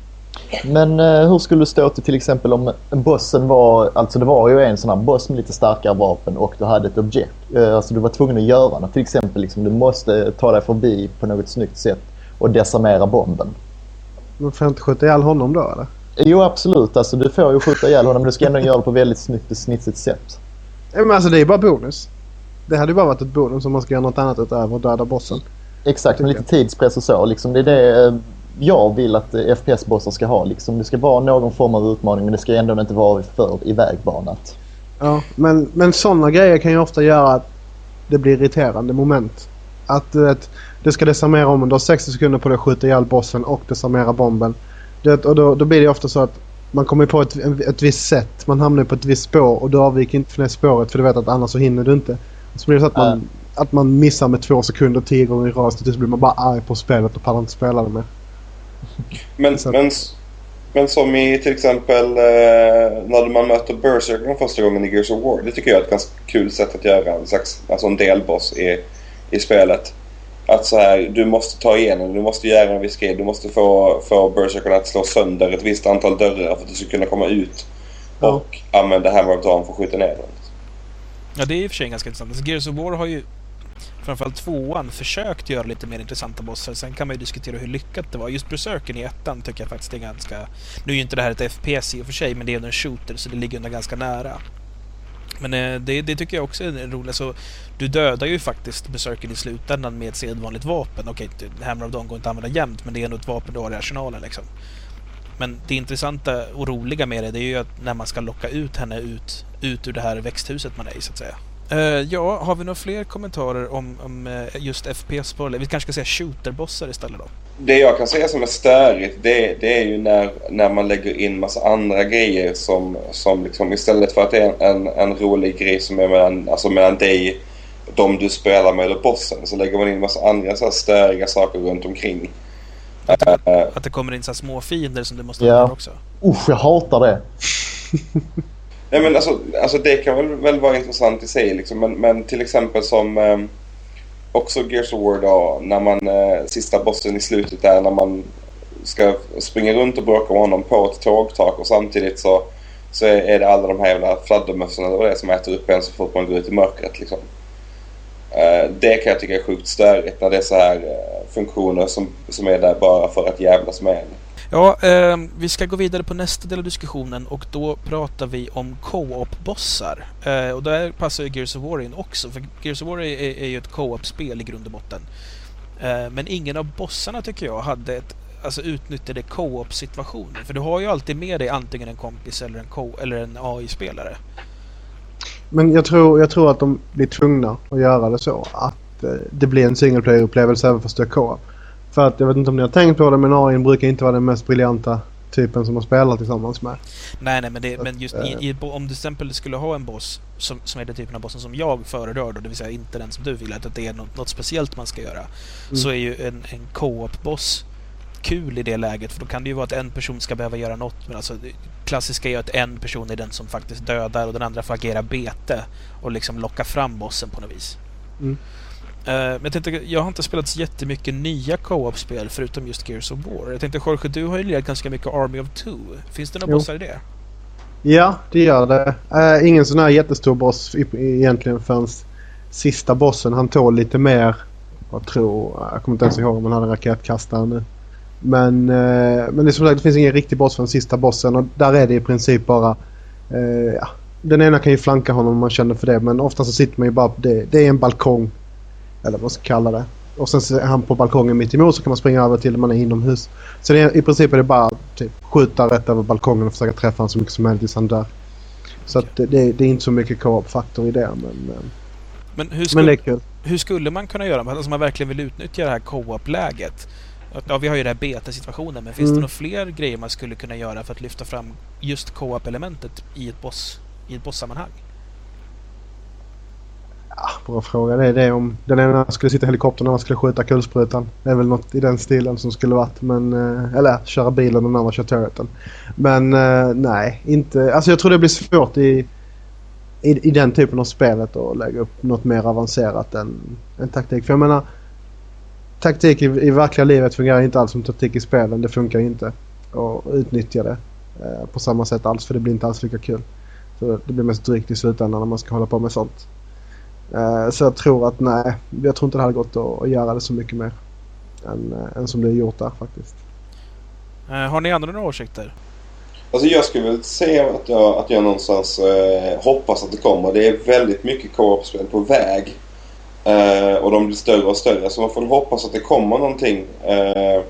Men eh, hur skulle det stå till till exempel om bossen var, alltså det var ju en sån här boss med lite starkare vapen och du hade ett objekt. Eh, alltså du var tvungen att göra något. Till exempel liksom, du måste ta dig förbi på något snyggt sätt och desarmera bomben. Men får jag inte skjuta ihjäl honom då eller? Jo absolut, alltså du får ju skjuta ihjäl honom men du ska ändå göra det på väldigt snyggt och snitsigt sätt. Men alltså det är bara bonus. Det hade ju bara varit ett bonus om man ska göra något annat utöver att döda bossen. Exakt, med lite tidspress och så. Liksom, det är det eh, jag vill att eh, FPS-bossar ska ha. Liksom, det ska vara någon form av utmaning men det ska ändå inte vara för ivägbanat. Ja, men, men sådana grejer kan ju ofta göra att det blir irriterande moment. Att du vet, du ska desarmera om du har 60 sekunder på dig att skjuta ihjäl bossen och desarmera bomben. Du vet, och då, då blir det ofta så att man kommer på ett, ett visst sätt. Man hamnar på ett visst spår och du avviker inte från det spåret för du vet att annars så hinner du inte. Så blir det så att man, att man missar med två sekunder tio gånger i rad. Så blir man bara arg på spelet och pallar inte spela det mer. Men, Så- men, men som i till exempel eh, när man möter Berserker första gången i Gears of War. Det tycker jag är ett ganska kul sätt att göra en slags alltså en delboss i, i spelet. Att så här, du måste ta igenom, du måste göra en viss grej. Du måste få, få Berserker att slå sönder ett visst antal dörrar för att du ska kunna komma ut. Ja. Och använda Hammer of Dawn för att skjuta ner den. Ja, det är i och för sig ganska intressant. Alltså, Gears of War har ju framförallt tvåan försökt göra lite mer intressanta bossar. Sen kan man ju diskutera hur lyckat det var. Just Berserken i ettan tycker jag faktiskt är ganska... Nu är ju inte det här ett FPS i och för sig, men det är en shooter så det ligger ändå ganska nära. Men eh, det, det tycker jag också är roligt. Så du dödar ju faktiskt Berserken i slutändan med ett sedvanligt vapen. Okej, Hammer of Dawn går inte att använda jämt, men det är ändå ett vapen du har i arsenalen liksom. Men det intressanta och roliga med det, det är ju att när man ska locka ut henne ut, ut ur det här växthuset man är i, så att säga. Eh, ja, har vi några fler kommentarer om, om eh, just FPS-bossar? Vi kanske ska säga shooterbossar istället då? Det jag kan säga som är störigt det, det är ju när, när man lägger in massa andra grejer som, som liksom istället för att det är en, en, en rolig grej som är mellan, alltså mellan dig, de du spelar med eller bossen så lägger man in massa andra så här störiga saker runt omkring. Eh, Att det kommer in så här små fiender som du måste Ja. använda också? Usch, jag hatar det. Nej men alltså, alltså det kan väl, väl vara intressant i sig liksom. Men, men till exempel som eh, också Gears of War då, när man eh, sista bossen i slutet där när man ska springa runt och bråka med honom på ett tågtak och samtidigt så, så är är det alla de här jävla fladdermössorna det det som äter upp en så fort man går ut i mörkret liksom. Eh, det kan jag tycka är sjukt störigt när det är så här eh, funktioner som, som är där bara för att jävlas med en. Ja, eh, vi ska gå vidare på nästa del av diskussionen och då pratar vi om co-op-bossar. Eh, och där passar ju Gears of War in också, för Gears of War är, är, är ju ett co-op-spel i grund och botten. Eh, men ingen av bossarna tycker jag hade ett, alltså utnyttjade co-op-situationen. För du har ju alltid med dig antingen en kompis eller en, co- eller en AI-spelare. Men jag tror, jag tror att de blir tvungna att göra det så. Att eh, det blir en single player-upplevelse även fast det är co-op. För att jag vet inte om ni har tänkt på det men AI brukar inte vara den mest briljanta typen som man spelar tillsammans med. Nej, nej, men, det, men just eh, i, i, om du till exempel skulle ha en boss som, som är den typen av bossen som jag föredrar då, det vill säga inte den som du vill, att det är något, något speciellt man ska göra, så är ju en, en co-op-boss kul i det läget, för då kan det ju vara att en person ska behöva göra något, men alltså det klassiska är ju att en person är den som faktiskt dödar och den andra får agera bete och liksom locka fram bossen på något vis. Mm. Eh, men jag tänkte, jag har inte spelat så jättemycket nya co-op-spel förutom just Gears of War. Jag tänkte Jorge, du har ju lirat ganska mycket Army of Two. Finns det några Jo. bossar i det? Ja, det gör det. Eh, ingen sån här jättestor boss egentligen förrän sista bossen. Han tål lite mer. Jag tror, jag kommer inte ens ihåg om han hade raketkastare nu. Men, eh, men det är som sagt, det finns ingen riktig boss förrän sista bossen och där är det i princip bara... Eh, ja, den ena kan ju flanka honom om man känner för det men ofta så sitter man ju bara det. Det är en balkong. Eller vad man ska kalla det. Och sen är han på balkongen mitt emot så kan man springa över till man är inomhus. Så det är, i princip är det bara typ, skjuta rätt över balkongen och försöka träffa honom så mycket som möjligt tills han dör. Så att det, det, är inte så mycket co-op-faktor i det men, Men hur, men skulle, det är kul. hur skulle man kunna göra? Alltså man verkligen vill utnyttja det här co-op-läget. Ja, vi har ju den här beta-situationen, men finns Mm. det några fler grejer man skulle kunna göra för att lyfta fram just co-op-elementet i ett boss i ett boss-sammanhang? Ja, bra fråga. Det är det om den ena skulle sitta i helikoptern och den andra skulle skjuta kulsprutan. Det är väl något i den stilen som skulle varit. Men, eh, eller köra bilen och den andra kör turreten. Men eh, nej, inte. Alltså jag tror det blir svårt i, i, i den typen av spelet att lägga upp något mer avancerat än, än taktik. För jag menar taktik i, i verkliga livet fungerar inte alls som taktik i spelen. Det funkar inte. att utnyttja det eh, på samma sätt alls för det blir inte alls lika kul. Så det blir mest drygt i slutändan när man ska hålla på med sånt. Eh, så jag tror att nej, jag tror inte det hade gått att, göra det så mycket mer än, eh, än som det är gjort där faktiskt. Eh, har ni andra några åsikter? Alltså jag skulle väl säga att jag, att jag någonstans eh, hoppas att det kommer. Det är väldigt mycket co-op-spel på väg. Eh, och de blir större och större. Så man får hoppas att det kommer någonting eh,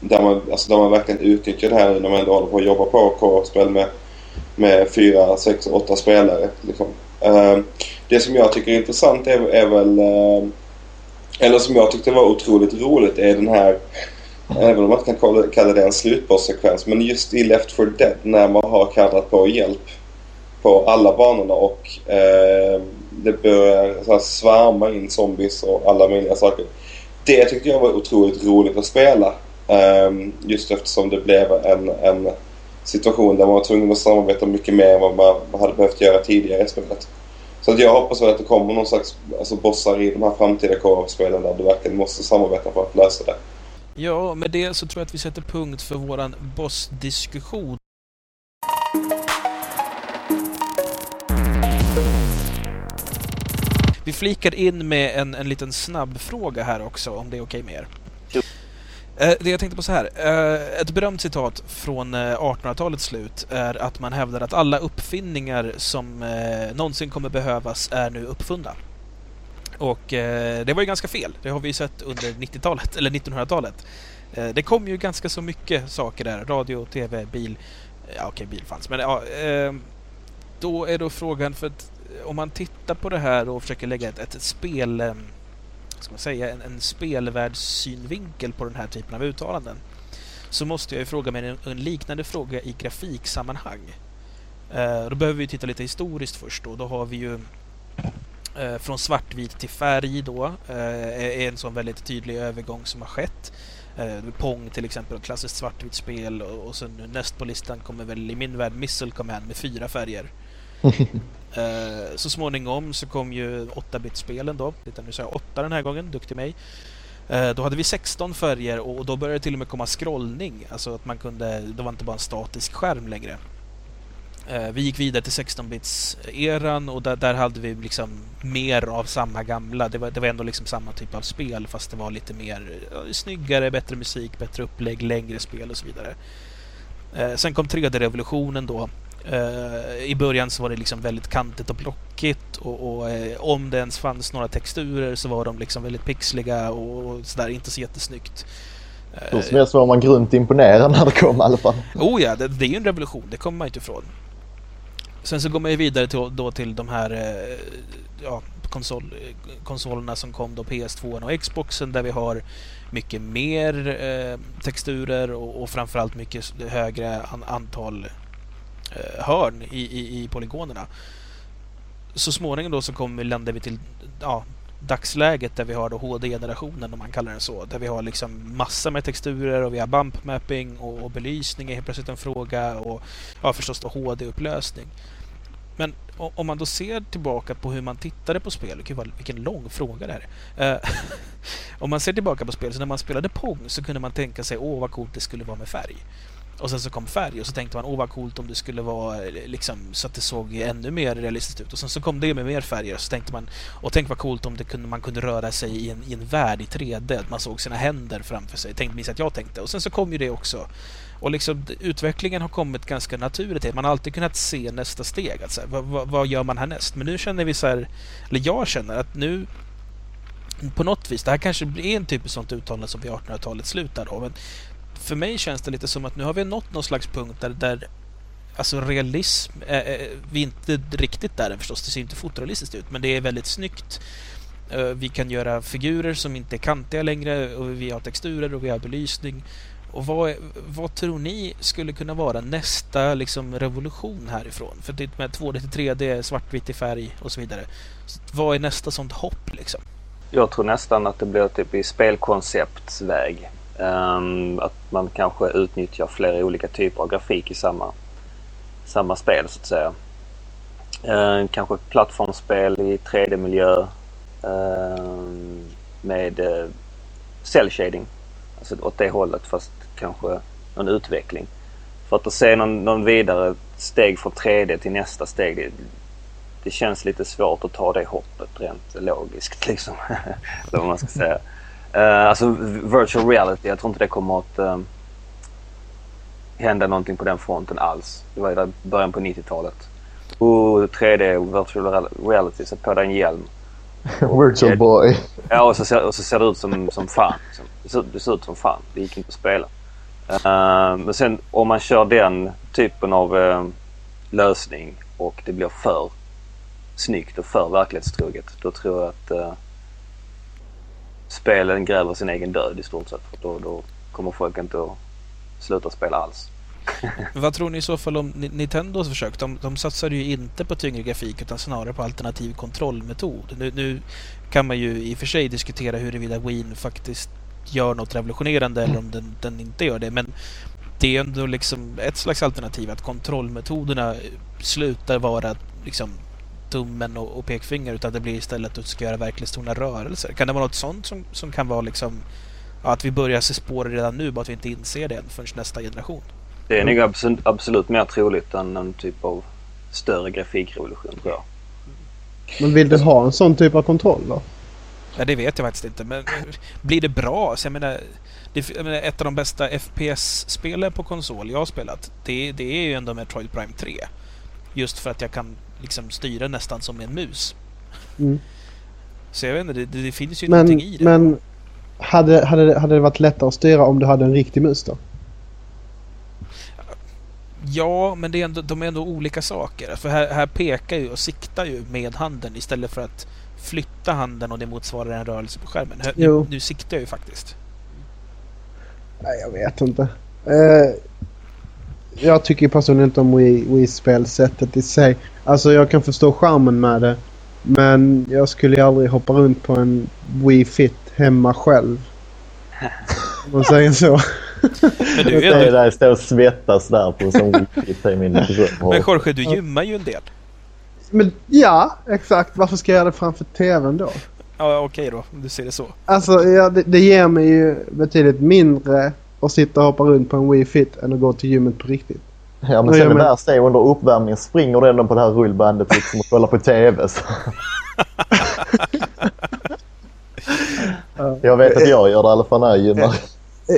där, man, alltså där man verkligen utnyttjar det här när man ändå håller på att jobba på co-op-spel med, med fyra, sex, åtta spelare. Liksom. Eh, det som jag tycker är intressant är, är väl... Eh, eller som jag tyckte var otroligt roligt är den här Även om man inte kan kalla det en slutbosssekvens. Men just i Left 4 Dead när man har kallat på hjälp på alla banorna och eh, det börjar så här, svärma in zombies och alla möjliga saker. Det tyckte jag var otroligt roligt att spela. Eh, just eftersom det blev en, en situation där man var tvungen att samarbeta mycket mer än vad man hade behövt göra tidigare i spelet. Så att jag hoppas väl att det kommer någon slags alltså, bossar i de här framtida co-op-spelen där du verkligen måste samarbeta för att lösa det. Ja, med det så tror jag att vi sätter punkt för våran bossdiskussion. Vi flikar in med en, en liten snabbfråga här också, om det är okej med er. Eh, det jag tänkte på så här. Eh, ett berömt citat från eh, 1800-talets slut är att man hävdar att alla uppfinningar som eh, någonsin kommer behövas är nu uppfunna. Och det var ju ganska fel. Det har vi ju sett under 90-talet, eller 1900-talet. Det kom ju ganska så mycket saker där. Radio, TV, bil. Ja, okej, bil fanns. Men ja, då är då frågan för att om man tittar på det här och försöker lägga ett, ett spel vad ska man säga, en, en spelvärldssynvinkel på den här typen av uttalanden. Så måste jag ju fråga mig en, en liknande fråga i grafiksammanhang. Eh, då behöver vi titta lite historiskt först då. Då har vi ju eh, från svartvit till färg då. Eh, är en sån väldigt tydlig övergång som har skett. Eh, Pong till exempel, ett klassiskt svartvitt spel och, och sen näst på listan kommer väl i min värld Missile Command med fyra färger eh, så småningom så kom ju 8-bit-spelen då. Titta, nu sa jag 8 den här gången, duktig mig. Eh, då hade vi 16 färger och, då började det till och med komma scrollning. Alltså att man kunde, det var inte bara en statisk skärm längre. Eh, vi gick vidare till 16-bits-eran och där, där, hade vi liksom mer av samma gamla. Det var, det var ändå liksom samma typ av spel fast det var lite mer snyggare, bättre musik, bättre upplägg, längre spel och så vidare. Eh, sen kom 3D-revolutionen då. Uh, I början så var det liksom väldigt kantigt och blockigt och, och om det ens fanns några texturer så var de liksom väldigt pixliga och, och sådär, inte så jättesnyggt. Hur som helst var man grunt imponerad när det kom i alla fall. Oh ja, det, det är ju en revolution, det kommer man inte ifrån. Sen så går man ju vidare till, då till de här eh, ja, konsol, konsolerna som kom då, PS2 och Xboxen där vi har mycket mer eh, texturer och, och framförallt mycket högre an, antal eh, Eh, hörn i, i, i polygonerna. Så småningom då så kommer, landar vi till ja, dagsläget där vi har då HD-generationen om man kallar den så. Där vi har liksom massor med texturer och vi har bump mapping och, och belysning är helt plötsligt en fråga och ja, förstås då HD-upplösning. Men om man då ser tillbaka på hur man tittade på spel, gud vilken lång fråga det här är. Eh, om man ser tillbaka på spel, så när man spelade Pong så kunde man tänka sig åh vad coolt det skulle vara med färg. Och sen så kom färg och så tänkte man åh vad coolt om det skulle vara eh, liksom så att det såg ännu mer realistiskt ut. Och sen så kom det med mer färger och så tänkte man och tänk vad coolt om det kunde, man kunde röra sig i en, i en värld i 3D. Att man såg sina händer framför sig. Tänkte minst att jag tänkte. Och sen så kom ju det också. Och liksom, utvecklingen har kommit ganska naturligt. Man har alltid kunnat se nästa steg. Att så här, vad, vad, vad, gör man härnäst? Men nu känner vi så här, eller jag känner att nu på något vis, det här kanske är en typ av sånt uttalande som vid 1800-talets slut där då, men för mig känns det lite som att nu har vi nått någon slags punkt där, där alltså realism, eh, eh vi är inte riktigt där än förstås, det ser inte fotorealistiskt ut, men det är väldigt snyggt. Eh, vi kan göra figurer som inte är kantiga längre och vi har texturer och vi har belysning. Och vad, vad tror ni skulle kunna vara nästa liksom, revolution härifrån? För det med 2D till 3D, svartvitt i färg och så vidare. Så vad är nästa sånt hopp liksom? Jag tror nästan att det blir typ i spelkonceptsväg. Um, att man kanske utnyttjar flera olika typer av grafik i samma, samma spel så att säga. Uh, kanske plattformsspel i 3D-miljö uh, ehm, med uh, cell shading. Alltså åt det hållet fast kanske en utveckling. För att se någon, någon vidare steg från 3D till nästa steg. Det, det känns lite svårt att ta det hoppet rent logiskt liksom. Eller vad man ska säga. Uh, alltså virtual reality, jag tror inte det kommer att uh, hända någonting på den fronten alls. Det var i början på 90-talet. Oh, 3D och virtual reality, sätt på dig en hjälm. Virtual boy. Ja, och så, ser, och så ser det ut som, som fan. Liksom. Det, ser, det ser ut som fan. Det gick inte att spela. Uh, men sen om man kör den typen av uh, lösning och det blir för snyggt och för verklighetstroget. Då tror jag att spelen gräver sin egen död i stort sett. Då, då kommer folk inte att sluta spela alls. Vad tror ni i så fall om Nintendos försök? De, de satsade ju inte på tyngre grafik utan snarare på alternativ kontrollmetod. Nu, nu kan man ju i och för sig diskutera huruvida Wien faktiskt gör något revolutionerande eller om den, den inte gör det. Men det är ändå liksom ett slags alternativ att kontrollmetoderna slutar vara liksom tummen och, och pekfinger utan det blir istället att du ska göra verklighetstorna rörelser. Kan det vara något sånt som, som kan vara liksom att vi börjar se spår redan nu bara att vi inte inser det förrän nästa generation? Det är nog absolut, absolut mer troligt än en typ av större grafikrevolution tror jag. Men vill du ha en sån typ av kontroll då? Ja, det vet jag faktiskt inte. Men blir det bra? Så jag menar, det, jag menar, ett av de bästa FPS-spelen på konsol jag har spelat, det, det är ju ändå Metroid Prime 3. Just för att jag kan liksom styra nästan som en mus. Mm. Så jag vet inte, det, det finns ju men, någonting i det. Men hade, hade, hade det varit lättare att styra om du hade en riktig mus då? Ja, men det är ändå, de är ändå olika saker. För här, här pekar ju och siktar ju med handen istället för att flytta handen och det motsvarar en rörelse på skärmen. Här, nu, nu siktar jag ju faktiskt. Nej, jag vet inte. Uh, jag tycker personligen inte om Wii-spelsättet Wii i sig. Alltså jag kan förstå charmen med det. Men jag skulle aldrig hoppa runt på en Wii Fit hemma själv. Om man säger så. Men du är ändå... där står och svettas där på som Wii-Fit i min Men Jorge, du gymmar ju en del. Men ja, exakt. Varför ska jag göra det framför TVn då? Ja, okej då. Om du ser det så. Alltså, ja, det, det ger mig ju betydligt mindre att sitta och hoppa runt på en Wii Fit än att gå till gymmet på riktigt. Ja men sen det värsta är under uppvärmningen springer du ändå på det här rullbandet liksom och kollar på TV. Så. jag vet att jag gör det i alla fall när jag gymmar.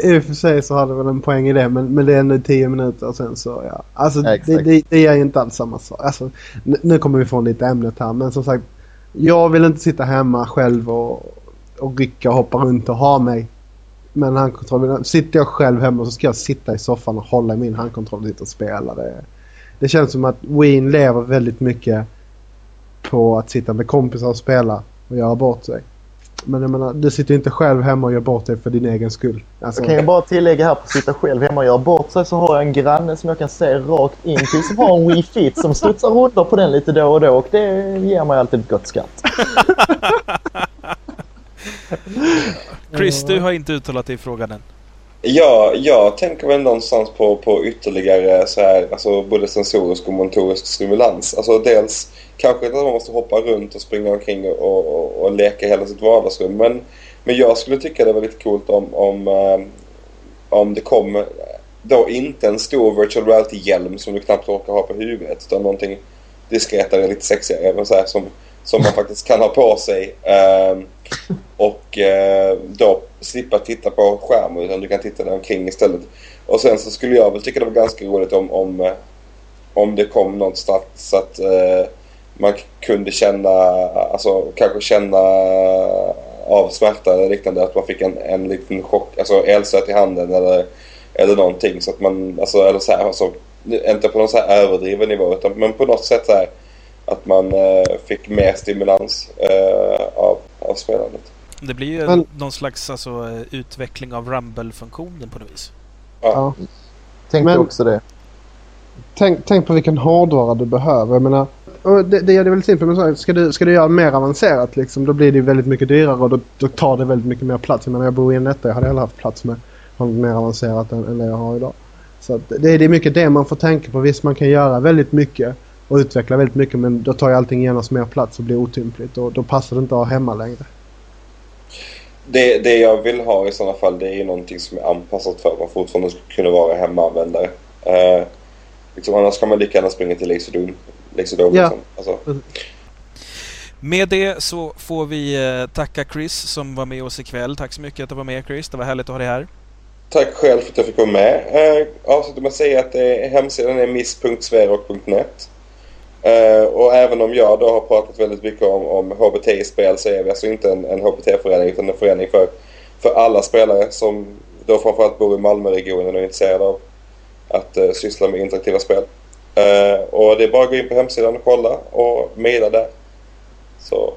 I och för sig så hade väl en poäng i det men, men det är ändå tio minuter och sen så ja. Alltså det, det, det är inte alls samma sak. Alltså, nu kommer vi från lite ämnet här men som sagt. Jag vill inte sitta hemma själv och, och rycka och hoppa runt och ha mig med en handkontroll. Sitter jag själv hemma så ska jag sitta i soffan och hålla i min handkontroll och sitta och spela. Det, det känns som att Wien lever väldigt mycket på att sitta med kompisar och spela och göra bort sig. Men jag menar, du sitter inte själv hemma och gör bort dig för din egen skull. Alltså... Jag kan ju bara tillägga här på att sitta själv hemma och göra bort sig så har jag en granne som jag kan se rakt in till som har en Wii Fit som studsar rundor på den lite då och då och det ger mig alltid ett gott skratt. Chris, du har inte uttalat dig i frågan än. Ja, jag tänker väl någonstans på, på ytterligare så här, alltså både sensorisk och motorisk stimulans. Alltså dels kanske inte att man måste hoppa runt och springa omkring och, och, och leka hela sitt vardagsrum. Men, men jag skulle tycka det var lite coolt om, om, um, om det kom då inte en stor virtual reality-hjälm som du knappt orkar ha på huvudet utan någonting diskretare, lite sexigare så här, som, som man faktiskt kan ha på sig. Um, och eh, då slippa titta på skärmen utan du kan titta där omkring istället. Och sen så skulle jag väl tycka det var ganska roligt om, om, eh, om det kom någonstans så att eh, man kunde känna, alltså kanske känna av smärta eller liknande. Att man fick en, en liten chock, alltså elstöt i handen eller, eller någonting. Så att man, alltså, eller så här, alltså, inte på någon så här överdriven nivå utan men på något sätt så här, att man eh, fick mer stimulans eh, av, av spelandet. Det blir ju men, någon slags alltså, utveckling av Rumble-funktionen på något vis. Ja. ja. Tänkte men, också det. Tänk, tänk på vilken hårdvara du behöver. Jag menar, det, det gör det väldigt simpelt. Men ska du, ska du göra mer avancerat liksom, då blir det väldigt mycket dyrare och då, då tar det väldigt mycket mer plats. Jag menar, jag bor i en etta. Jag hade hellre haft plats med något mer avancerat än, än det jag har idag. Så det, det är mycket det man får tänka på. Visst, man kan göra väldigt mycket och utveckla väldigt mycket men då tar ju allting genast mer plats och blir otympligt och då passar det inte att ha hemma längre. Det, det jag vill ha i sådana fall det är någonting som är anpassat för att man fortfarande ska kunna vara hemmaanvändare. Eh, liksom, annars kan man lika gärna springa till Laserdome. Laserdome Ja. liksom. alltså, Med det så får vi eh, tacka Chris som var med oss ikväll. Tack så mycket att du var med Chris. Det var härligt att ha dig här. Tack själv för att jag fick vara med. Eh, avsluta med att säga att eh, hemsidan är miss.sverok.net. Eh, och även om jag då har pratat väldigt mycket om, om HBT i spel så är vi alltså inte en, en HBT-förening utan en förening för, för alla spelare som då framförallt bor i Malmöregionen och är intresserade av att eh, syssla med interaktiva spel. Eh, och det är bara att gå in på hemsidan och kolla och mejla där. Så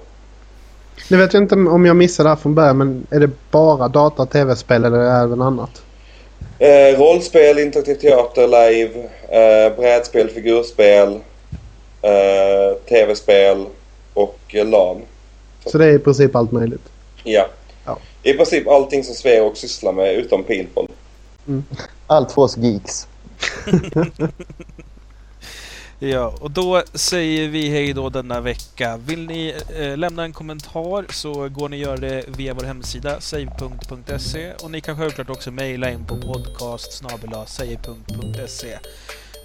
Nu vet jag inte om jag missade det här från början men är det bara data tv-spel eller är det även annat? Rollspel, interaktiv teater, live, brädspel, figurspel, eh, tv-spel och LAN. Så det är i princip allt möjligt. Ja. Ja. I princip allting som Sverok sysslar med utom paintball. Allt för oss geeks. Ja, och då säger vi hej då denna vecka. Vill ni eh, lämna en kommentar så går ni göra det via vår hemsida save.se och ni kan självklart också mejla in på podcast save.se.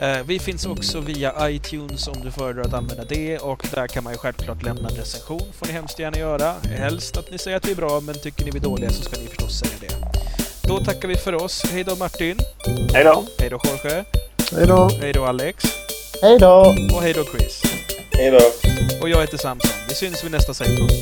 Eh, vi finns också via iTunes om du föredrar att använda det och där kan man ju självklart lämna en recension. får ni hemskt gärna göra. Helst att ni säger att vi är bra men tycker ni vi är dåliga så ska ni förstås säga det. Då tackar vi för oss. Hej då Martin. Hej då! Hej då Jorge. Hej då! Hej då Alex. Hej då! Och hej då Chris. Hej då! Och jag heter Samson. Vi syns vid nästa sändpunkt.